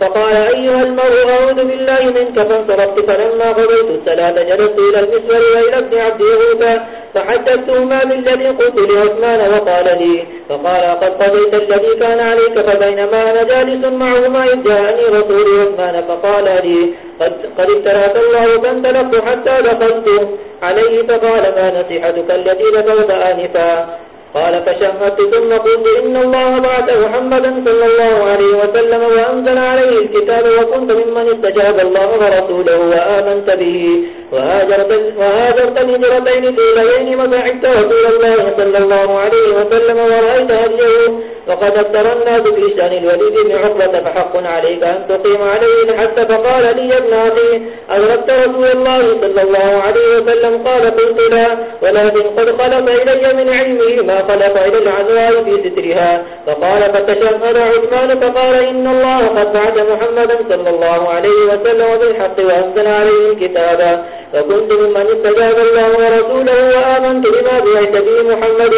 فقال أيها المرء أعوذ بالله منك، فانصرفت. فلما قضيت الصلاة جلست إلى المسور وإلى ابن عبد يهود فحدثتهما بالذي قلت لعثمان وقال لي فقال قد قضيت الذي كان عليك فبينما أنا جالس معهما إذ جاءني رسول عثمان فقال لي قد, قد ابتلاك الله فانطلقت حتى دخلت عليه فقال ما نصيحتك التي ذكرت آنفا؟ قال فشهدت ثم قلت إن الله بعث محمدا صلى الله عليه وسلم وأنزل عليه الكتاب وكنت ممن استجاب الله ورسوله وآمنت به وهاجرت, وهاجرت الهجرتين الأوليين وسعدت رسول الله صلى الله عليه وسلم ورأيت هديه وقد اكثر الناس في شأن الوليد بن عقبة فحق عليك أن تقيم عليه الحد فقال لي ابن أخي أدركت رسول الله صلى الله عليه وسلم؟ قال قلت لا ولكن قد خلق إلي من علمه ما خلق إلى العزواء في سترها. فقال فتشهد عثمان، فقال إن الله قد بعد محمدا صلى الله عليه وسلم بالحق وأنزل عليه الكتاب. فكنت ممن استجاب الله ورسوله وآمنت بما بعث به محمد.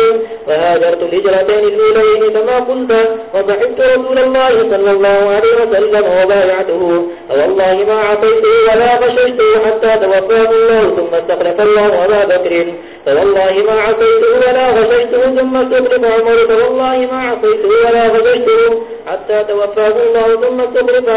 وهاجرت الهجرتين الأولين فما قلت وصحبت رسول الله صلى الله عليه وسلم وبايعته. والله ما عطيته ولا غشيته حتى توفاه الله، ثم استخلف الله أبا بكر. فوالله ما عصيته ولا غشيته ثم استخلف عمر والله ما عصيته ولا غشيته حتى توفاه الله ثم استخلف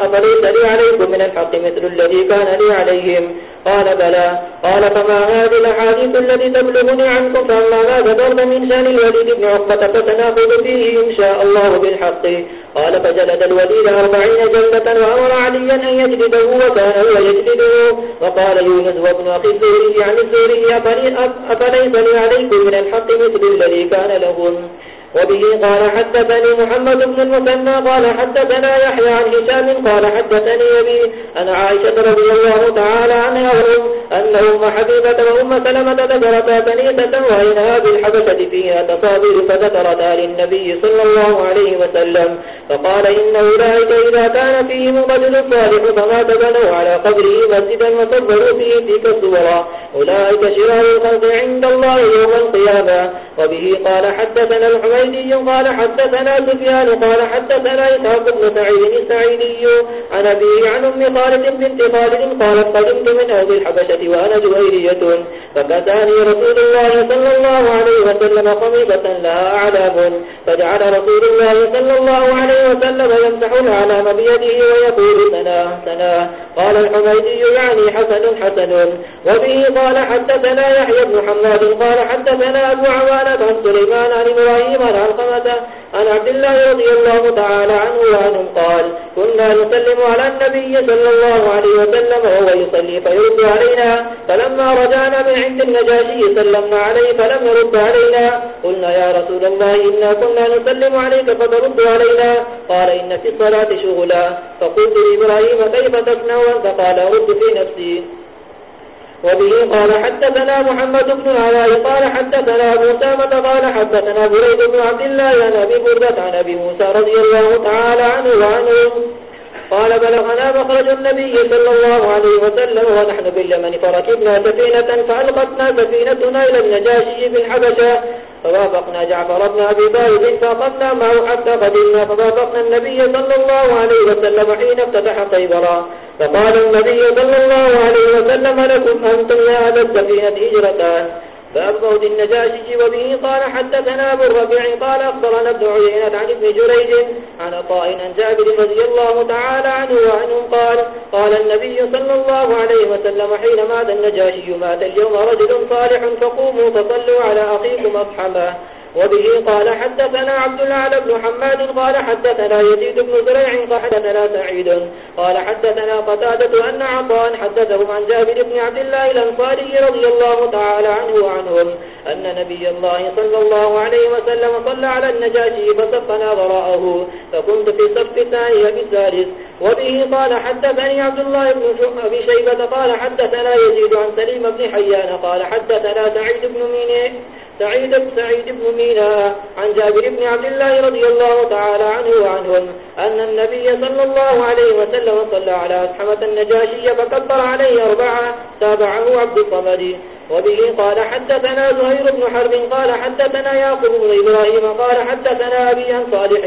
أفليس لي عليكم من الحق مثل الذي كان لي عليهم. قال بلى. قال فما هذه الحديث الذي تبلغني عنكم؟ فأما ما ذكرت من شان الوليد بن عقبة فتناقض فيه إن شاء الله بالحق. قال فجلد الوليد أربعين جلدة وأمر عليا أن يجلده وكان هو يجلده. وقال يونس وابن أخي الزهري عن الزهري، أفليس لي عليكم من الحق مثل الذي كان لهم؟ وبه قال حدثني محمد بن المثنى، قال حدثنا يحيى عن هشام، قال حدثني أبي، أن عائشة رضي الله تعالى عنها أن أم حبيبة وأم سلمة ذكرتا كنيسة وإنها بالحبشة فيها تصابير فذكرتا للنبي صلى الله عليه وسلم، فقال إن أولئك إذا كان فيهم رجل صالح فما تبنوا على قبره مسجدا وصبروا فيه تلك الصورة أولئك شرار الخلق عند الله يوم القيامة. وبه قال حدثنا الحميدي قال حدثنا سفيان قال حدثنا إسحاق بن سعيد السعيدي عن أبيه عن أم خالد بنت خالد قالت قدمت من أرض الحبشة وأنا جويرية فكتاني رسول الله صلى الله عليه وسلم خميبة لها أعلام، فجعل رسول الله صلى الله عليه وسلم يمسح الأعلام بيده ويقول سنا سنا، قال الحميدي يعني حسن حسن. وبه قال حدثنا يحيى بن حماد، قال حدثنا أبو عوانة عن سليمان عن إبراهيم عن علقمة عن عبد الله رضي الله تعالى عنه وعنهم قال، كنا نسلم على النبي صلى الله عليه وسلم وهو يصلي فيرد علينا، فلما رجعنا من عند النجاشي سلمنا عليه، فلم يرد علينا. قلنا يا رسول الله، إنا كنا نسلم عليك، فترد علينا. قال، إن في الصلاة شغلا. فقلت لإبراهيم، كيف تصنع أنت قال رد في نفسي. وبه قال حدثنا محمد بن العلاء قال حدثنا أبو سامة قال حدثنا بريد بن عبد الله عن أبي بردة، عن أبي موسى رضي الله تعالى عنه وعنه، قال بلغنا مخرج النبي صلى الله عليه وسلم، ونحن باليمن فركبنا سفينة فألقتنا سفينتنا إلى النجاشي بالحبشة فوافقنا جعفر بن أبي طالب، فأخذنا معه حتى قدمنا، فوافقنا النبي صلى الله عليه وسلم حين افتتح خيبرا. فقال النبي صلى الله عليه وسلم لكم أنتم يا أهل السفينة هجرتان باب موت النجاشي وبه قال حدثنا ابو الربيع قال اخبرنا ابن عيينة عن ابن جريج عن طائن عن جابر رضي الله تعالى عنه وعنه قال قال النبي صلى الله عليه وسلم حين مات النجاشي مات اليوم رجل صالح فقوموا فصلوا على اخيكم اصحمه وبه قال حدثنا عبد الله بن حماد قال حدثنا يزيد بن زريع قال حدثنا سعيد قال حدثنا قتادة أن عطاء حدثهم عن جابر بن عبد الله الأنصاري رضي الله تعالى عنه وعنهم أن نبي الله صلى الله عليه وسلم صلى على النجاشي فصفنا وراءه فكنت في الصف الثاني بالثالث وبه قال حدثني عبد الله بن أبي شيبة قال حدثنا يزيد عن سليم بن حيان قال حدثنا سعيد بن ميني سعيد سعيد بن مينا عن جابر بن عبد الله رضي الله تعالى عنه وعنهم أن النبي صلى الله عليه وسلم صلى على أسحمة النجاشية فكبر عليه أربعة تابعه عبد الصمد. وبه قال حدثنا زهير بن حرب قال حدثنا ياقب بن إبراهيم قال حدثنا أبي عن صالح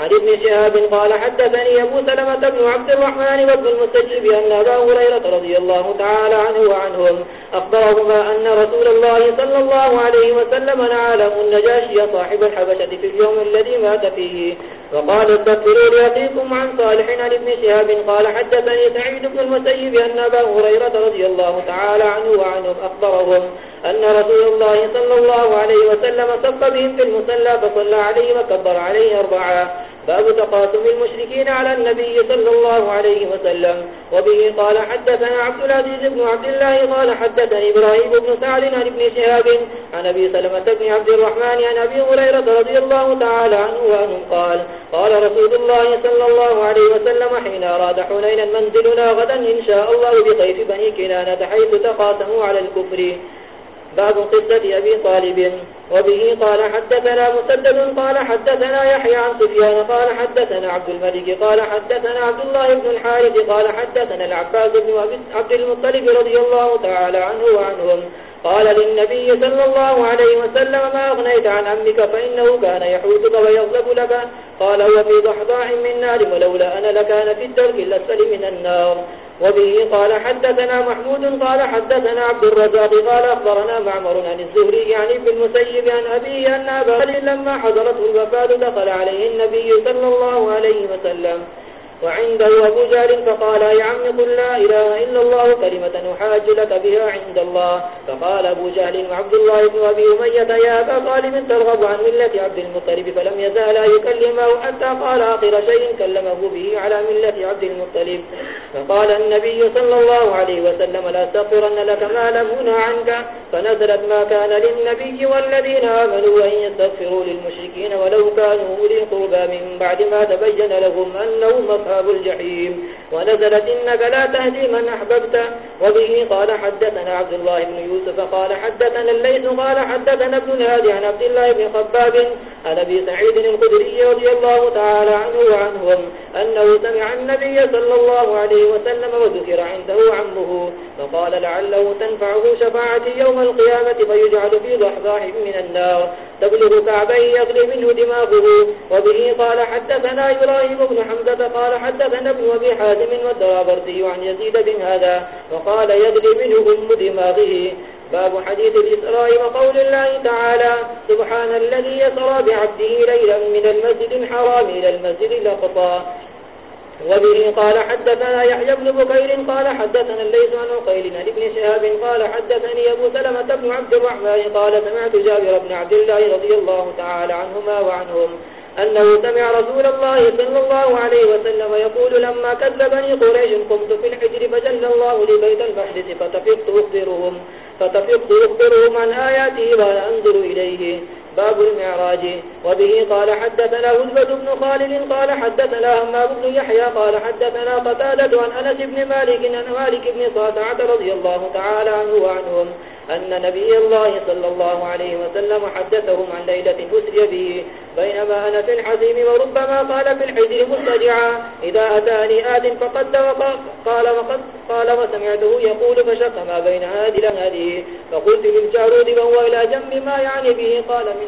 عن ابن شهاب قال حدثني أبو سلمة بن عبد الرحمن وابن المستجب أن أبا هريرة رضي الله تعالى عنه وعنهم أخبرهما أن رسول الله صلى الله عليه وسلم نعلم النجاشي صاحب الحبشة في اليوم الذي مات فيه. فقال استغفروا لأخيكم عن صالح عن ابن شهاب. قال حدثني سعيد بن المسيب أن أبا هريرة رضي الله تعالى عنه وعنهم أخبرهم أن رسول الله صلى الله عليه وسلم صف بهم في المسلى فصلى عليه وكبر عليه أربعا باب تقاسم المشركين على النبي صلى الله عليه وسلم. وبه قال حدثنا عبد العزيز بن عبد الله قال حدثني إبراهيم بن سعد عن ابن شهاب عن أبي سلمة بن عبد الرحمن عن أبي هريرة رضي الله تعالى عنه وأنه قال قال رسول الله صلى الله عليه وسلم حين أراد حنينا منزلنا غدا إن شاء الله بخيف بني كنانة حيث تقاسموا على الكفر. باب قصة أبي طالب. وبه قال حدثنا مسدد، قال حدثنا يحيى عن سفيان، قال حدثنا عبد الملك، قال حدثنا عبد الله بن الحارث، قال حدثنا العباس بن عبد المطلب رضي الله تعالى عنه وعنهم. قال للنبي صلى الله عليه وسلم، ما أغنيت عن عمك فإنه كان يحوتك ويغلب لك. قال، هو في ضحضاع من نار، ولولا أنا لكان في الدرك الأسفل من النار. وبه قال حدثنا محمود قال حدثنا عبد الرزاق قال أخبرنا معمر عن الزهري يعني بالمسيب عن أبيه أن أبا لما حضرته الوفاة دخل عليه النبي صلى الله عليه وسلم. وعنده أبو جال فقال، يا عم، قل لا إله إلا الله، كلمة أحاج لك بها عند الله. فقال أبو جال وعبد الله بن أبي أمية، يا أبا طالب ترغب عن ملة عبد المطلب، فلم يزال يكلمه حتى قال آخر شيء كلمه به على ملة عبد المطلب. فقال النبي صلى الله عليه وسلم، لا استغفرن لك ما لم هنا عنك، فنزلت ما كان للنبي والذين آمنوا أن يستغفروا للمشركين ولو كانوا أولي قربى من بعد ما تبين لهم أنهم أصحاب الجحيم ونزلت إنك لا تهدي من أحببت وبه قال حدثنا عبد الله بن يوسف قال حدثنا الليث قال حدثنا ابن الهادي عن عبد الله بن خباب عن أبي سعيد القدري رضي الله تعالى عنه وعنهم أنه سمع النبي صلى الله عليه وسلم وذكر عنده عمه فقال لعله تنفعه شفاعتي يوم القيامة فيجعل في ضحضاح من النار تبلغ كعبين يغلي منه دماغه وبه قال حدثنا إبراهيم بن حمزة قال حدثنا ابن أبي حازم والدرابرتي عن يزيد بن هذا، وقال يغلي منه أم دماغه. باب حديث الإسراء وقول الله تعالى سبحان الذي يسرى بعبده ليلا من المسجد الحرام إلى المسجد الأقصى. وبه قال حدثنا يحيى بن بكير قال حدثنا الليث عن عقيل عن ابن شهاب قال حدثني أبو سلمة بن عبد الرحمن قال سمعت جابر بن عبد الله رضي الله تعالى عنهما وعنهم. أنه سمع رسول الله صلى الله عليه وسلم يقول لما كذبني قريش قمت في الحجر فجل الله لبيت المحدث فتفقت أخبرهم فتفقت أخبرهم عن آياته وأنظر إليه. باب المعراج. وبه قال حدثنا هزبة بن خالد قال حدثنا همام بن يحيى قال حدثنا قتادة عن أنس بن مالك عن مالك بن صاتعة رضي الله تعالى عنه وعنهم أن نبي الله صلى الله عليه وسلم حدثهم عن ليلة أسري به بينما أنا في الحزيم وربما قال في الحجر مستجعا إذا أتاني آد فقد قال وقد قال وسمعته يقول فشق ما بين هذه لهذه. فقلت للجارود وهو إلى جنب ما يعني به؟ قال من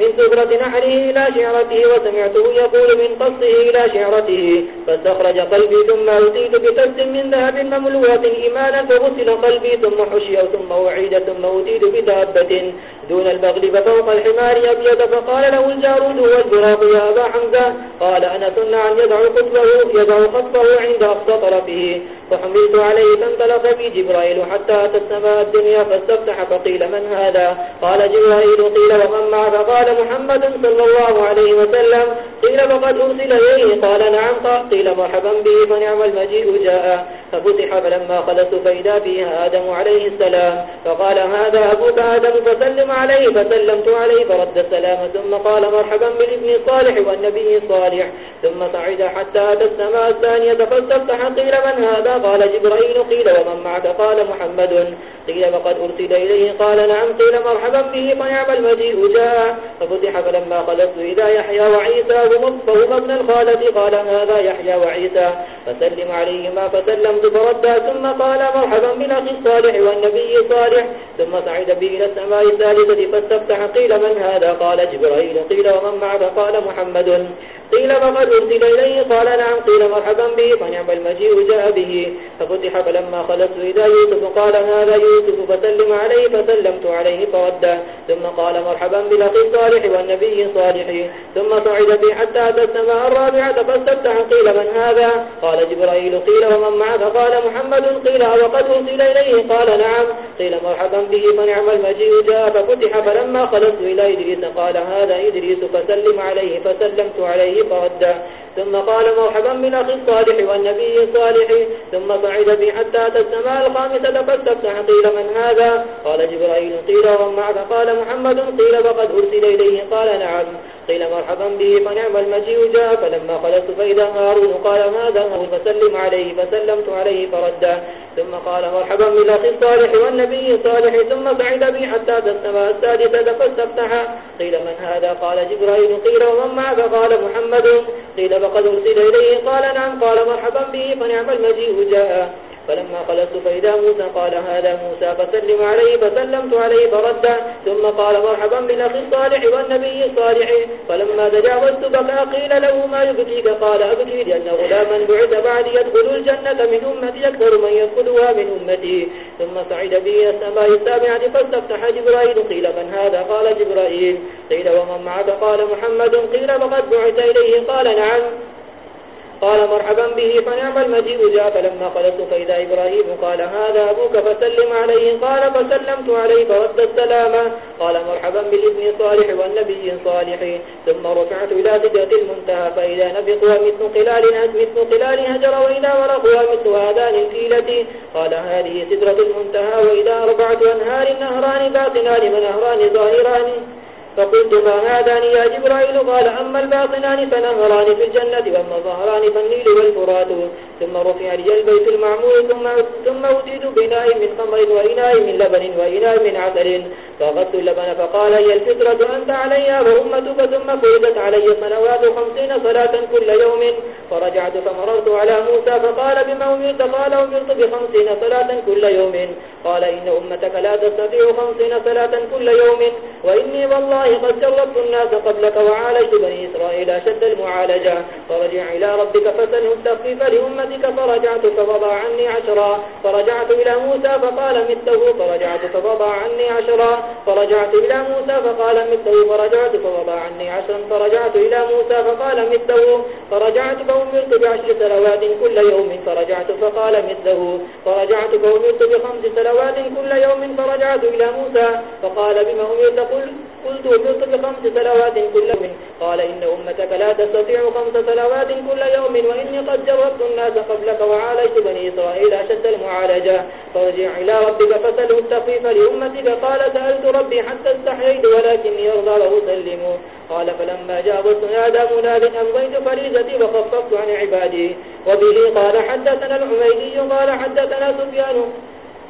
من سفرة نحره إلى شعرته، وسمعته يقول من قصه إلى شعرته. فاستخرج قلبي ثم أتيت بكس من ذهب مملوة إيمانا، فغسل قلبي ثم حشي ثم أعيد، ثم أتيت بدابة. دون البغل ففوق الحمار أبيض، فقال له الجارود هو يا أبا حمزة. قال أنا سنة أن يدعو قطبه يدعو قطبه عند أقصى طرفه. فحملت عليه، فانطلق بي جبرائيل حتى أتى السماء الدنيا، فاستفتح، فقيل من هذا؟ قال جبرائيل. قيل ومن معه؟ فقال محمد صلى الله عليه وسلم قيل فقد أرسل إليه. قال، نعم. قيل مرحبا به، فنعم المجيء جاء. ففتح فلما خلصت فإذا فيها آدم عليه السلام. فقال، هذا أبوك آدم، فسلم عليه. فسلمت عليه، فرد السلام. ثم قال، مرحبا بالابن الصالح والنبي الصالح. ثم صعد حتى أتى السماء الثانية فاستفتح قيل، من هذا؟ قال، جبرائيل. قيل، ومن معك؟ قال، محمد. قيل وقد أرسل إليه، قال نعم، قيل مرحبا به، فنعم المجيء، جاء، ففتح فلما خلصت إذا يحيى وعيسى فهم ابن الخالة، قال هذا يحيى وعيسى، فسلم عليهما، فسلمت، فردا، ثم قال مرحبا بالأخ الصالح والنبي الصالح، ثم صعد به إلى السماء الثالثة، فاستفتح، قيل من هذا؟ قال جبرائيل، قيل ومن معك؟ قال محمد. قيل فقد أرسل إليه؟ قال نعم، قيل مرحبا به، فنعم المجيء جاء به. ففتح فلما خلصت إذا يوسف قال، هذا يوسف، فسلم عليه، فسلمت عليه فردا ثم قال، مرحبا بالأخ الصالح والنبي الصالح. ثم صعد بي حتى أتى السماء الرابعة فاستفتح، قيل، من هذا؟ قال، جبرائيل. قيل، ومن معه قال، محمد. قيل وقد أرسل إليه؟ قال، نعم. قيل، مرحبا به. فنعم المجيء جاء، ففتح، فلما خلصت إلى إدريس قال، هذا إدريس، فسلم عليه، فسلمت عليه فردا ثم قال مرحبا أخي الصالح والنبي الصالح. ثم صعد بي حتى أتى السماء الخامسة فاستفتح قيل من هذا؟ قال جبرائيل قيل ومعك قال محمد قيل فقد أرسل إليه. قال نعم. قيل مرحبا به، فنعم المجيء جاء، فلما خلصت فإذا هارون قال ماذا؟ هارون فسلم عليه، فسلمت عليه فردا ثم قال مرحبا بالأخ الصالح والنبي الصالح، ثم صعد بي حتى أتى السادسة فاستفتح قيل من هذا؟ قال جبرائيل. قيل ومن معك؟ قال محمد. قيل فقد أرسل إليه. قال نعم. قال مرحبا به، فنعم المجيء جاء. فلما خلصت فإذا موسى قال هذا موسى فسلم عليه فسلمت عليه فرد ثم قال مرحبا بالأخ الصالح والنبي الصالح. فلما تجاوزت بكى قيل له ما يبكيك؟ قال أبكي لأن غلاما بعث بعد يدخل الجنة من أمتي، أكثر من يدخلها من أمتي. ثم سعد به السماء السابعة فاستفتح جبرائيل، قيل من هذا؟ قال جبرائيل. قيل ومن معك؟ قال محمد. قيل فقد بعث إليه؟ قال نعم. قال مرحبا به، فنعم المجيء، جاء فلما خلصت فإذا إبراهيم قال هذا أبوك فسلم عليه، قال فسلمت عليه، فرد السلام. قال مرحبا بالابن صالح والنبي صالح. ثم رفعت إلى سدرة المنتهى، فإذا نفقها مثل قلال مثل قلال هجر، وإذا ورقها مثل آذان الفيلة. قال هذه سدرة المنتهى، وإذا أربعة أنهار نهران باطنان ونهران ظاهران. فقلت ما هذان يا جبرائيل؟ قال أما الباطنان فنهران في الجنة وأما الظهران فالنيل والفرات. ثم رفع لي البيت المعمول ثم, ثم أتيت بناء من خمر وإناء من لبن وإناء من عسل. فأخذت اللبن فقال هي الفطرة؟ أنت عليها وأمتك؟ ثم فرضت علي صلوات خمسين صلاة كل يوم. فرجعت فمررت على موسى فقال بما أمرت؟ قال أمرت بخمسين صلاة كل يوم. قال إن أمتك لا تستطيع خمسين صلاة كل يوم. وإني والله قد جربت الناس قبلك وعالجت بني إسرائيل أشد المعالجة فرجع إلى ربك فسله التخفيف لأمتك فرجعت فوضع عني عشرا فرجعت إلى موسى فقال مثله فرجعت فوضع عني عشرا فرجعت إلى موسى فقال مثله فرجعت فوضع عني عشرا فرجعت إلى موسى فقال مثله فرجعت فأمرت بعشر سلوات كل يوم فرجعت فقال مثله فرجعت فأمرت بخمس سلوات كل يوم فرجعت إلى موسى فقال بما أمرت قل قلت أمرت بخمس سلوات كل يوم. قال إن أمتك لا تستطيع خمس سلوات كل يوم، وإني قد جربت الناس قبلك وعالجت بني إسرائيل أشد المعالجة. فرجع إلى ربك فسله التخفيف لأمتك. قال سألت ربي حتى استحييت، ولكني يرضى وأسلم. قال فلما جاوزت نادى مناد أمضيت فريزتي وخففت عن عبادي. وبه قال حدثنا العميدي قال حدثنا سفيان.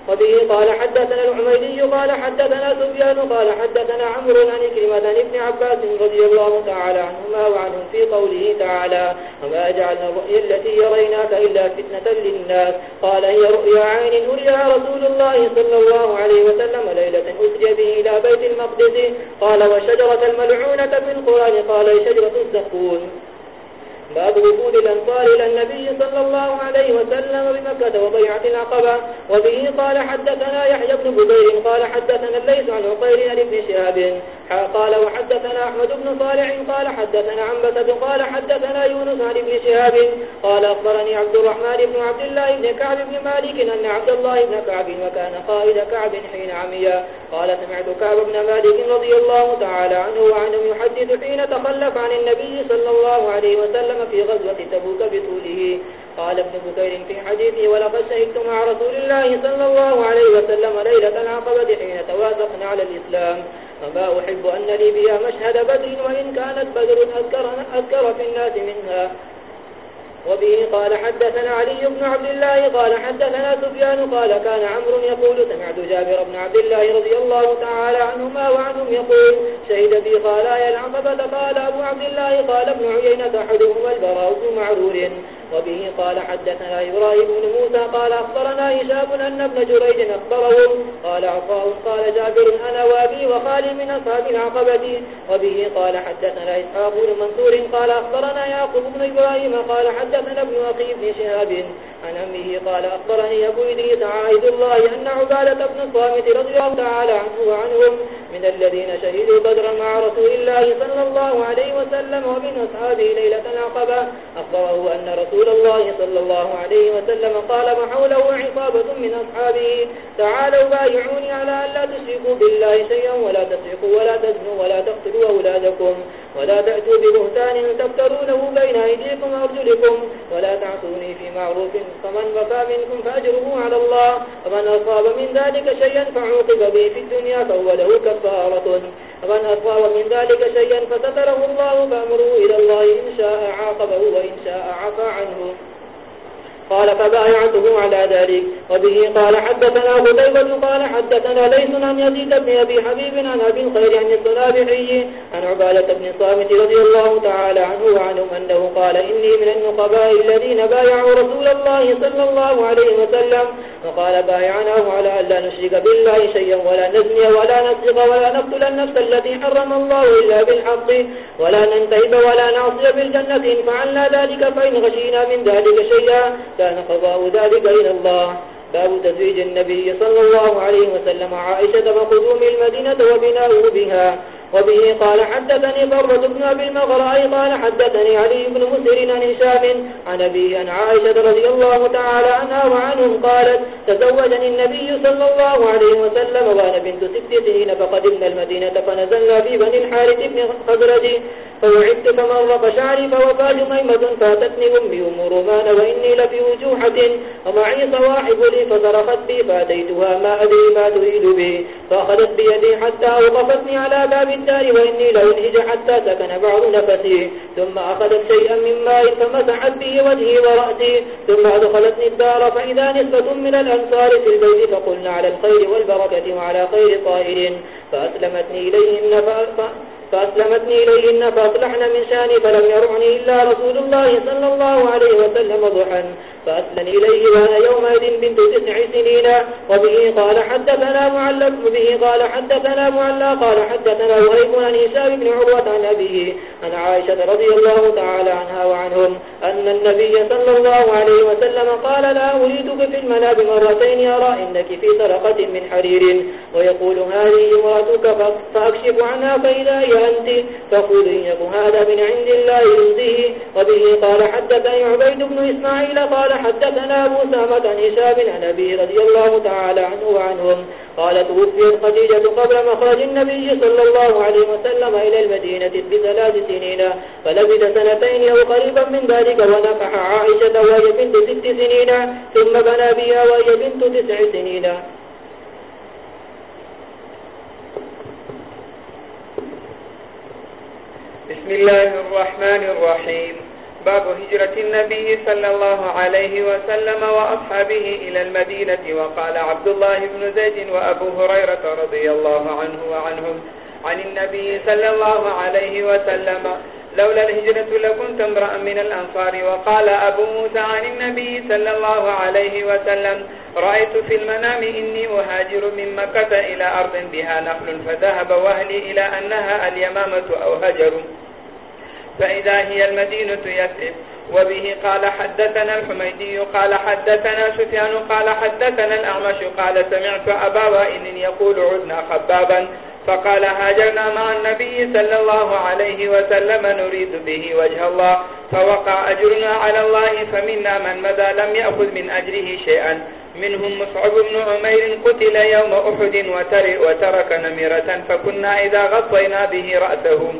وبه قال حدثنا العميدي، قال حدثنا سفيان، قال حدثنا عمرو عن كلمة ابن عباس رضي الله تعالى عنهما وعنهم في قوله تعالى وما جعلنا الرؤيا التي يريناك إلا فتنة للناس. قال هي رؤيا عين نريها رسول الله صلى الله عليه وسلم ليلة أسري به إلى بيت المقدس. قال وشجرة الملعونة في القرآن. قال شجرة الزقون باب وفود الأنصار إلى النبي صلى الله عليه وسلم بمكة وضيعة العقبة. وبه قال حدثنا يحيى بن بذير قال حدثنا الليس عن عقير عن ابن شهاب. قال وحدثنا أحمد بن صالح قال حدثنا عنبسة قال حدثنا يونس عن ابن شهاب. قال أخبرني عبد الرحمن بن عبد الله بن كعب بن مالك أن عبد الله بن كعب وكان قائد كعب حين عمي. قال سمعت كعب بن مالك رضي الله تعالى عنه وعنه يحدث حين تخلف عن النبي صلى الله عليه وسلم وسلم في غزوة تبوك بطوله. قال ابن بكير في حديثه ولقد شهدت مع رسول الله صلى الله عليه وسلم ليلة العقبة حين توافقنا على الإسلام. فما أحب أن لي بها مشهد بدر وإن كانت بدر أذكر, أذكر في الناس منها. وبه قال حدثنا علي بن عبد الله قال حدثنا سفيان قال كان عمرو يقول سمعت جابر بن عبد الله رضي الله تعالى عنهما وعنهم يقول شهد بي خالايا العقبة قال أبو عبد الله قال ابن عيينة أحدهما البراء بن معرور. وبه قال حدثنا إبراهيم بن موسى قال أخبرنا هشام أن ابن جريج أخبره. قال عطاء قال جابر، أنا وابي وخالي من أصحاب العقبة. وبه قال حدثنا إسحاق بن منصور. قال أخبرنا يعقوب بن إبراهيم. قال حدثنا ابن أخي بن شهاب. عن أمه قال أخبرني أبو إدريس عائد الله أن عبادة بن الصامت رضي الله تعالى عنه وعنهم من الذين شهدوا بدرا مع رسول الله صلى الله عليه وسلم ومن أصحابه ليلة العقبة. أخبره أن رسول الله صلى الله عليه وسلم قال محوله عصابة من أصحابه. تعالوا بايعوني على أن لا تشركوا بالله شيئا ولا تسرقوا ولا تزنوا ولا تقتلوا أولادكم. ولا تأتوا ببهتان تفترونه بين أيديكم وأرجلكم ولا تعصوني في معروف فمن وفى منكم فأجره على الله ومن أصاب من ذلك شيئا فعوقب به في الدنيا فهو له كفارة. ومن أصاب من ذلك شيئا فستره الله فأمره إلى الله إن شاء عاقبه وإن شاء عفى عنه. قال فبايعته على ذلك. وبه قال حدثنا قتيبة قال حدثنا ليس عن يزيد بن أبي حبيب عن أبي الخير عن الصنابحي عن عبادة بن صامت رضي الله تعالى عنه وعنهم أنه قال إني من النقباء الذين بايعوا رسول الله صلى الله عليه وسلم. وقال بايعناه على أن لا نشرك بالله شيئا ولا نزني ولا نسرق ولا نقتل النفس التي حرم الله إلا بالحق ولا ننتهب ولا نعصي بالجنة إن فعلنا ذلك فإن غشينا من ذلك شيئا. كان قضاء ذلك إلى الله. باب تزويج النبي صلى الله عليه وسلم. عائشة وقدوم المدينة وبناؤه بها. وبه قال حدثني ضربة بن أبي المغرأي قال حدثني علي بن مسهر عن هشام عن أبي عن عائشة رضي الله تعالى عنها وعنهم قالت، تزوجني النبي صلى الله عليه وسلم وأنا بنت ست سنين فقدمنا المدينة فنزلنا في بني الحارث بن خبرج فوعدت فمر فشعري فوفى جميمة فاتتني أمي أم رومان وإني لفي وجوحة، ومعي صواحب لي فصرخت بي فأتيتها ما أدري ما تريد بي فأخذت بيدي حتى أوقفتني على باب النار وإني لأنهج حتى سكن بعض نفسي. ثم أخذت شيئا من ماء فمسحت به وجهي ورأسي. ثم أدخلتني الدار فإذا نسبة من الأنصار في البيت فقلنا على الخير والبركة وعلى خير طائر فأسلمتني إليهن فأسلمتني فأسلمتني إليهن فأصلحن من شاني فلم يرعني إلا رسول الله صلى الله عليه وسلم ضحا فأسلني إليه وأنا يومئذ بنت تسع سنين. وبه قال حدثنا معلق، وبه قال حدثنا معلق، قال حدثنا وهيب عن هشام بن عروة عن أبيه، عن عائشة رضي الله تعالى عنها وعنهم، أن النبي صلى الله عليه وسلم قال لا أريدك في المناب مرتين أرى إنك في سرقة من حرير. ويقول هذه امرأتك، فأكشف عنها فإذا هي أنت فقل إن هذا من عند الله ينزه وبه قال حدثني عبيد بن إسماعيل قال حدثنا أبو سامة عن هشام عن أبي رضي الله تعالى عنه وعنهم. قال توفيت خديجة قبل مخرج النبي صلى الله عليه وسلم إلى المدينة بثلاث سنين، فلبث سنتين أو قريبا من ذلك ونفح عائشة وهي بنت ست سنين، ثم بنى بها وهي بنت تسع سنين. بسم الله الرحمن الرحيم. باب هجرة النبي صلى الله عليه وسلم وأصحابه إلى المدينة، وقال عبد الله بن زيد وأبو هريرة رضي الله عنه وعنهم عن النبي صلى الله عليه وسلم لولا الهجرة لكنت امرأ من الأنصار. وقال أبو موسى عن النبي صلى الله عليه وسلم رأيت في المنام إني أهاجر من مكة إلى أرض بها نخل فذهب وهلي إلى أنها اليمامة أو هجر فإذا هي المدينة يثرب وبه قال حدثنا الحميدي، قال حدثنا سفيان، قال حدثنا الأعمش، قال سمعت أبا وائل يقول عدنا خبابا، فقال هاجرنا مع النبي صلى الله عليه وسلم نريد به وجه الله، فوقع أجرنا على الله، فمنا من مدى لم يأخذ من أجره شيئا. منهم مصعب بن عمير قتل يوم أحد وترك نميرة فكنا إذا غطينا به رأسه.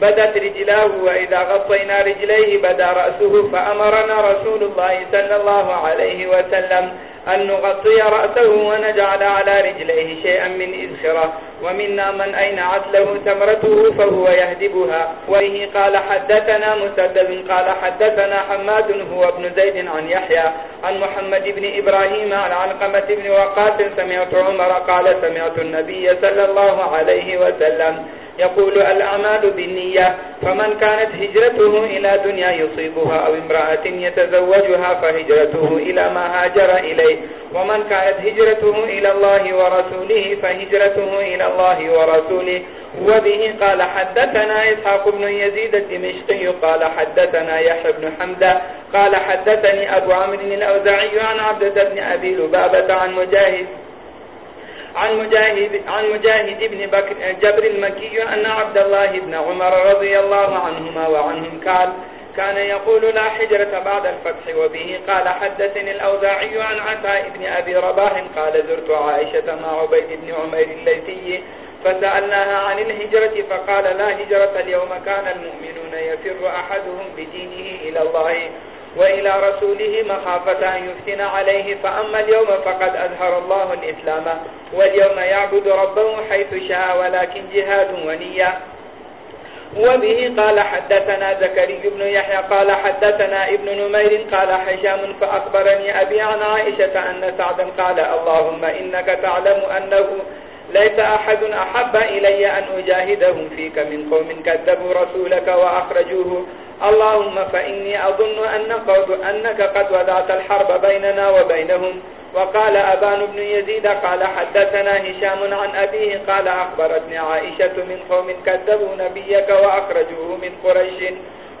بدت رجلاه وإذا غطينا رجليه بدا رأسه فأمرنا رسول الله صلى الله عليه وسلم أن نغطي رأسه ونجعل على رجليه شيئا من إذخرة. ومنا من أينعت له تمرته فهو يهدبها. وإه قال حدثنا مسدد قال حدثنا حماد هو ابن زيد عن يحيى عن محمد بن إبراهيم عن علقمة بن وقات سمعت عمر قال سمعت النبي صلى الله عليه وسلم يقول الأعمال بالنية، فمن كانت هجرته إلى دنيا يصيبها أو امرأة يتزوجها فهجرته إلى ما هاجر إليه. ومن كانت هجرته إلى الله ورسوله فهجرته إلى الله ورسوله وبه قال حدثنا إسحاق بن يزيد الدمشقي قال حدثنا يحيى بن حمدة قال حدثني أبو عمر الأوزعي عن عبدة بن أبي لبابة عن مجاهد عن مجاهد, عن مجاهد بن بكر جبر المكي أن عبد الله بن عمر رضي الله عنهما وعنهم قال كان يقول لا حجرة بعد الفتح وبه قال حدثني الأوزاعي عن عطاء بن أبي رباح قال زرت عائشة مع عبيد بن عمير الليثي فسألناها عن الهجرة فقال لا هجرة اليوم كان المؤمنون يفر أحدهم بدينه إلى الله وإلى رسوله مخافة أن يفتن عليه فأما اليوم فقد أظهر الله الإسلام واليوم يعبد ربه حيث شاء ولكن جهاد ونية وبه قال حدثنا زكري بن يحيى قال حدثنا ابن نمير قال حشام فأخبرني أبي عن عائشة أن سعدا قال اللهم إنك تعلم أنه ليس أحد أحب إلي أن أجاهدهم فيك من قوم كذبوا رسولك وأخرجوه. اللهم فإني أظن أن قد أنك قد ودعت الحرب بيننا وبينهم. وقال أبان بن يزيد قال حدثنا هشام عن أبيه قال أخبرتني عائشة من قوم كذبوا نبيك وأخرجوه من قريش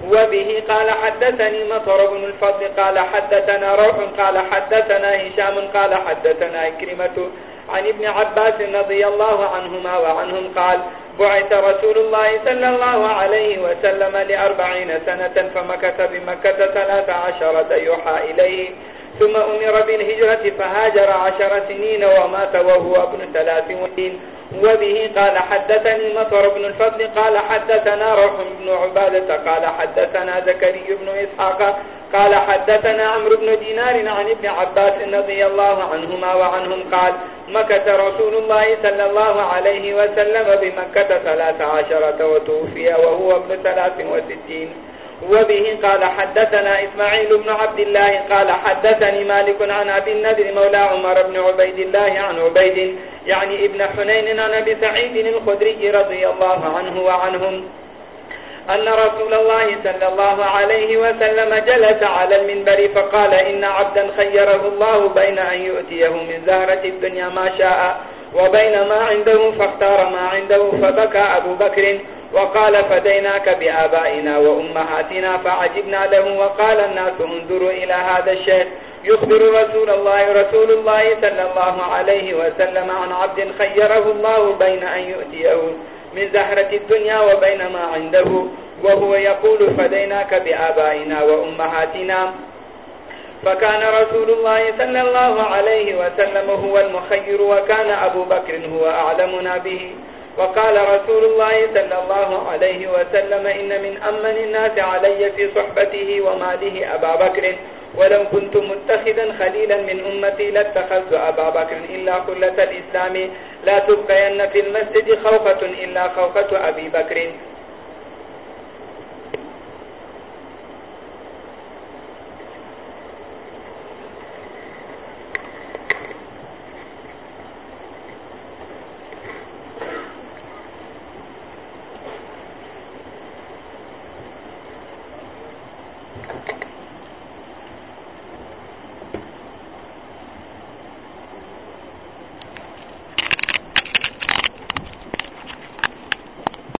وبه قال حدثني مطر بن الفضل قال حدثنا روح قال حدثنا هشام قال حدثنا إكرمة عن ابن عباس رضي الله عنهما وعنهم قال بعث رسول الله صلى الله عليه وسلم لأربعين سنة فمكث بمكة ثلاث عشرة يوحى إليه ثم أمر بالهجرة فهاجر عشر سنين ومات وهو ابن ثلاث وسين وبه قال حدثني مطر بن الفضل قال حدثنا روح بن عبادة قال حدثنا زكري بن إسحاق قال حدثنا عمرو بن دينار عن ابن عباس رضي الله عنهما وعنهم قال مكت رسول الله صلى الله عليه وسلم بمكة ثلاث عشرة وتوفي وهو ابن ثلاث وستين. وبه قال حدثنا إسماعيل بن عبد الله قال حدثني مالك عن أبي النذر مولى عمر بن عبيد الله عن عبيد، يعني ابن حنين عن أبي سعيد الخدري رضي الله عنه وعنهم أن رسول الله صلى الله عليه وسلم جلس على المنبر فقال إن عبدا خيره الله بين أن يؤتيه من زهرة الدنيا ما شاء وبين ما عنده فاختار ما عنده فبكى أبو بكر وقال فديناك بآبائنا وأمهاتنا فعجبنا له وقال الناس انظروا إلى هذا الشيء يخبر رسول الله رسول الله صلى الله عليه وسلم عن عبد خيره الله بين أن يؤتيه من زهرة الدنيا وبين ما عنده. وهو يقول فديناك بآبائنا وأمهاتنا. فكان رسول الله صلى الله عليه وسلم هو المخير وكان أبو بكر هو أعلمنا به. وقال رسول الله صلى الله عليه وسلم إن من أمن الناس علي في صحبته وماله أبا بكر. ولو كنت متخذا خليلا من أمتي لاتخذت أبا بكر إلا قلة الإسلام. لا تبقين في المسجد خوفة إلا خوفة أبي بكر.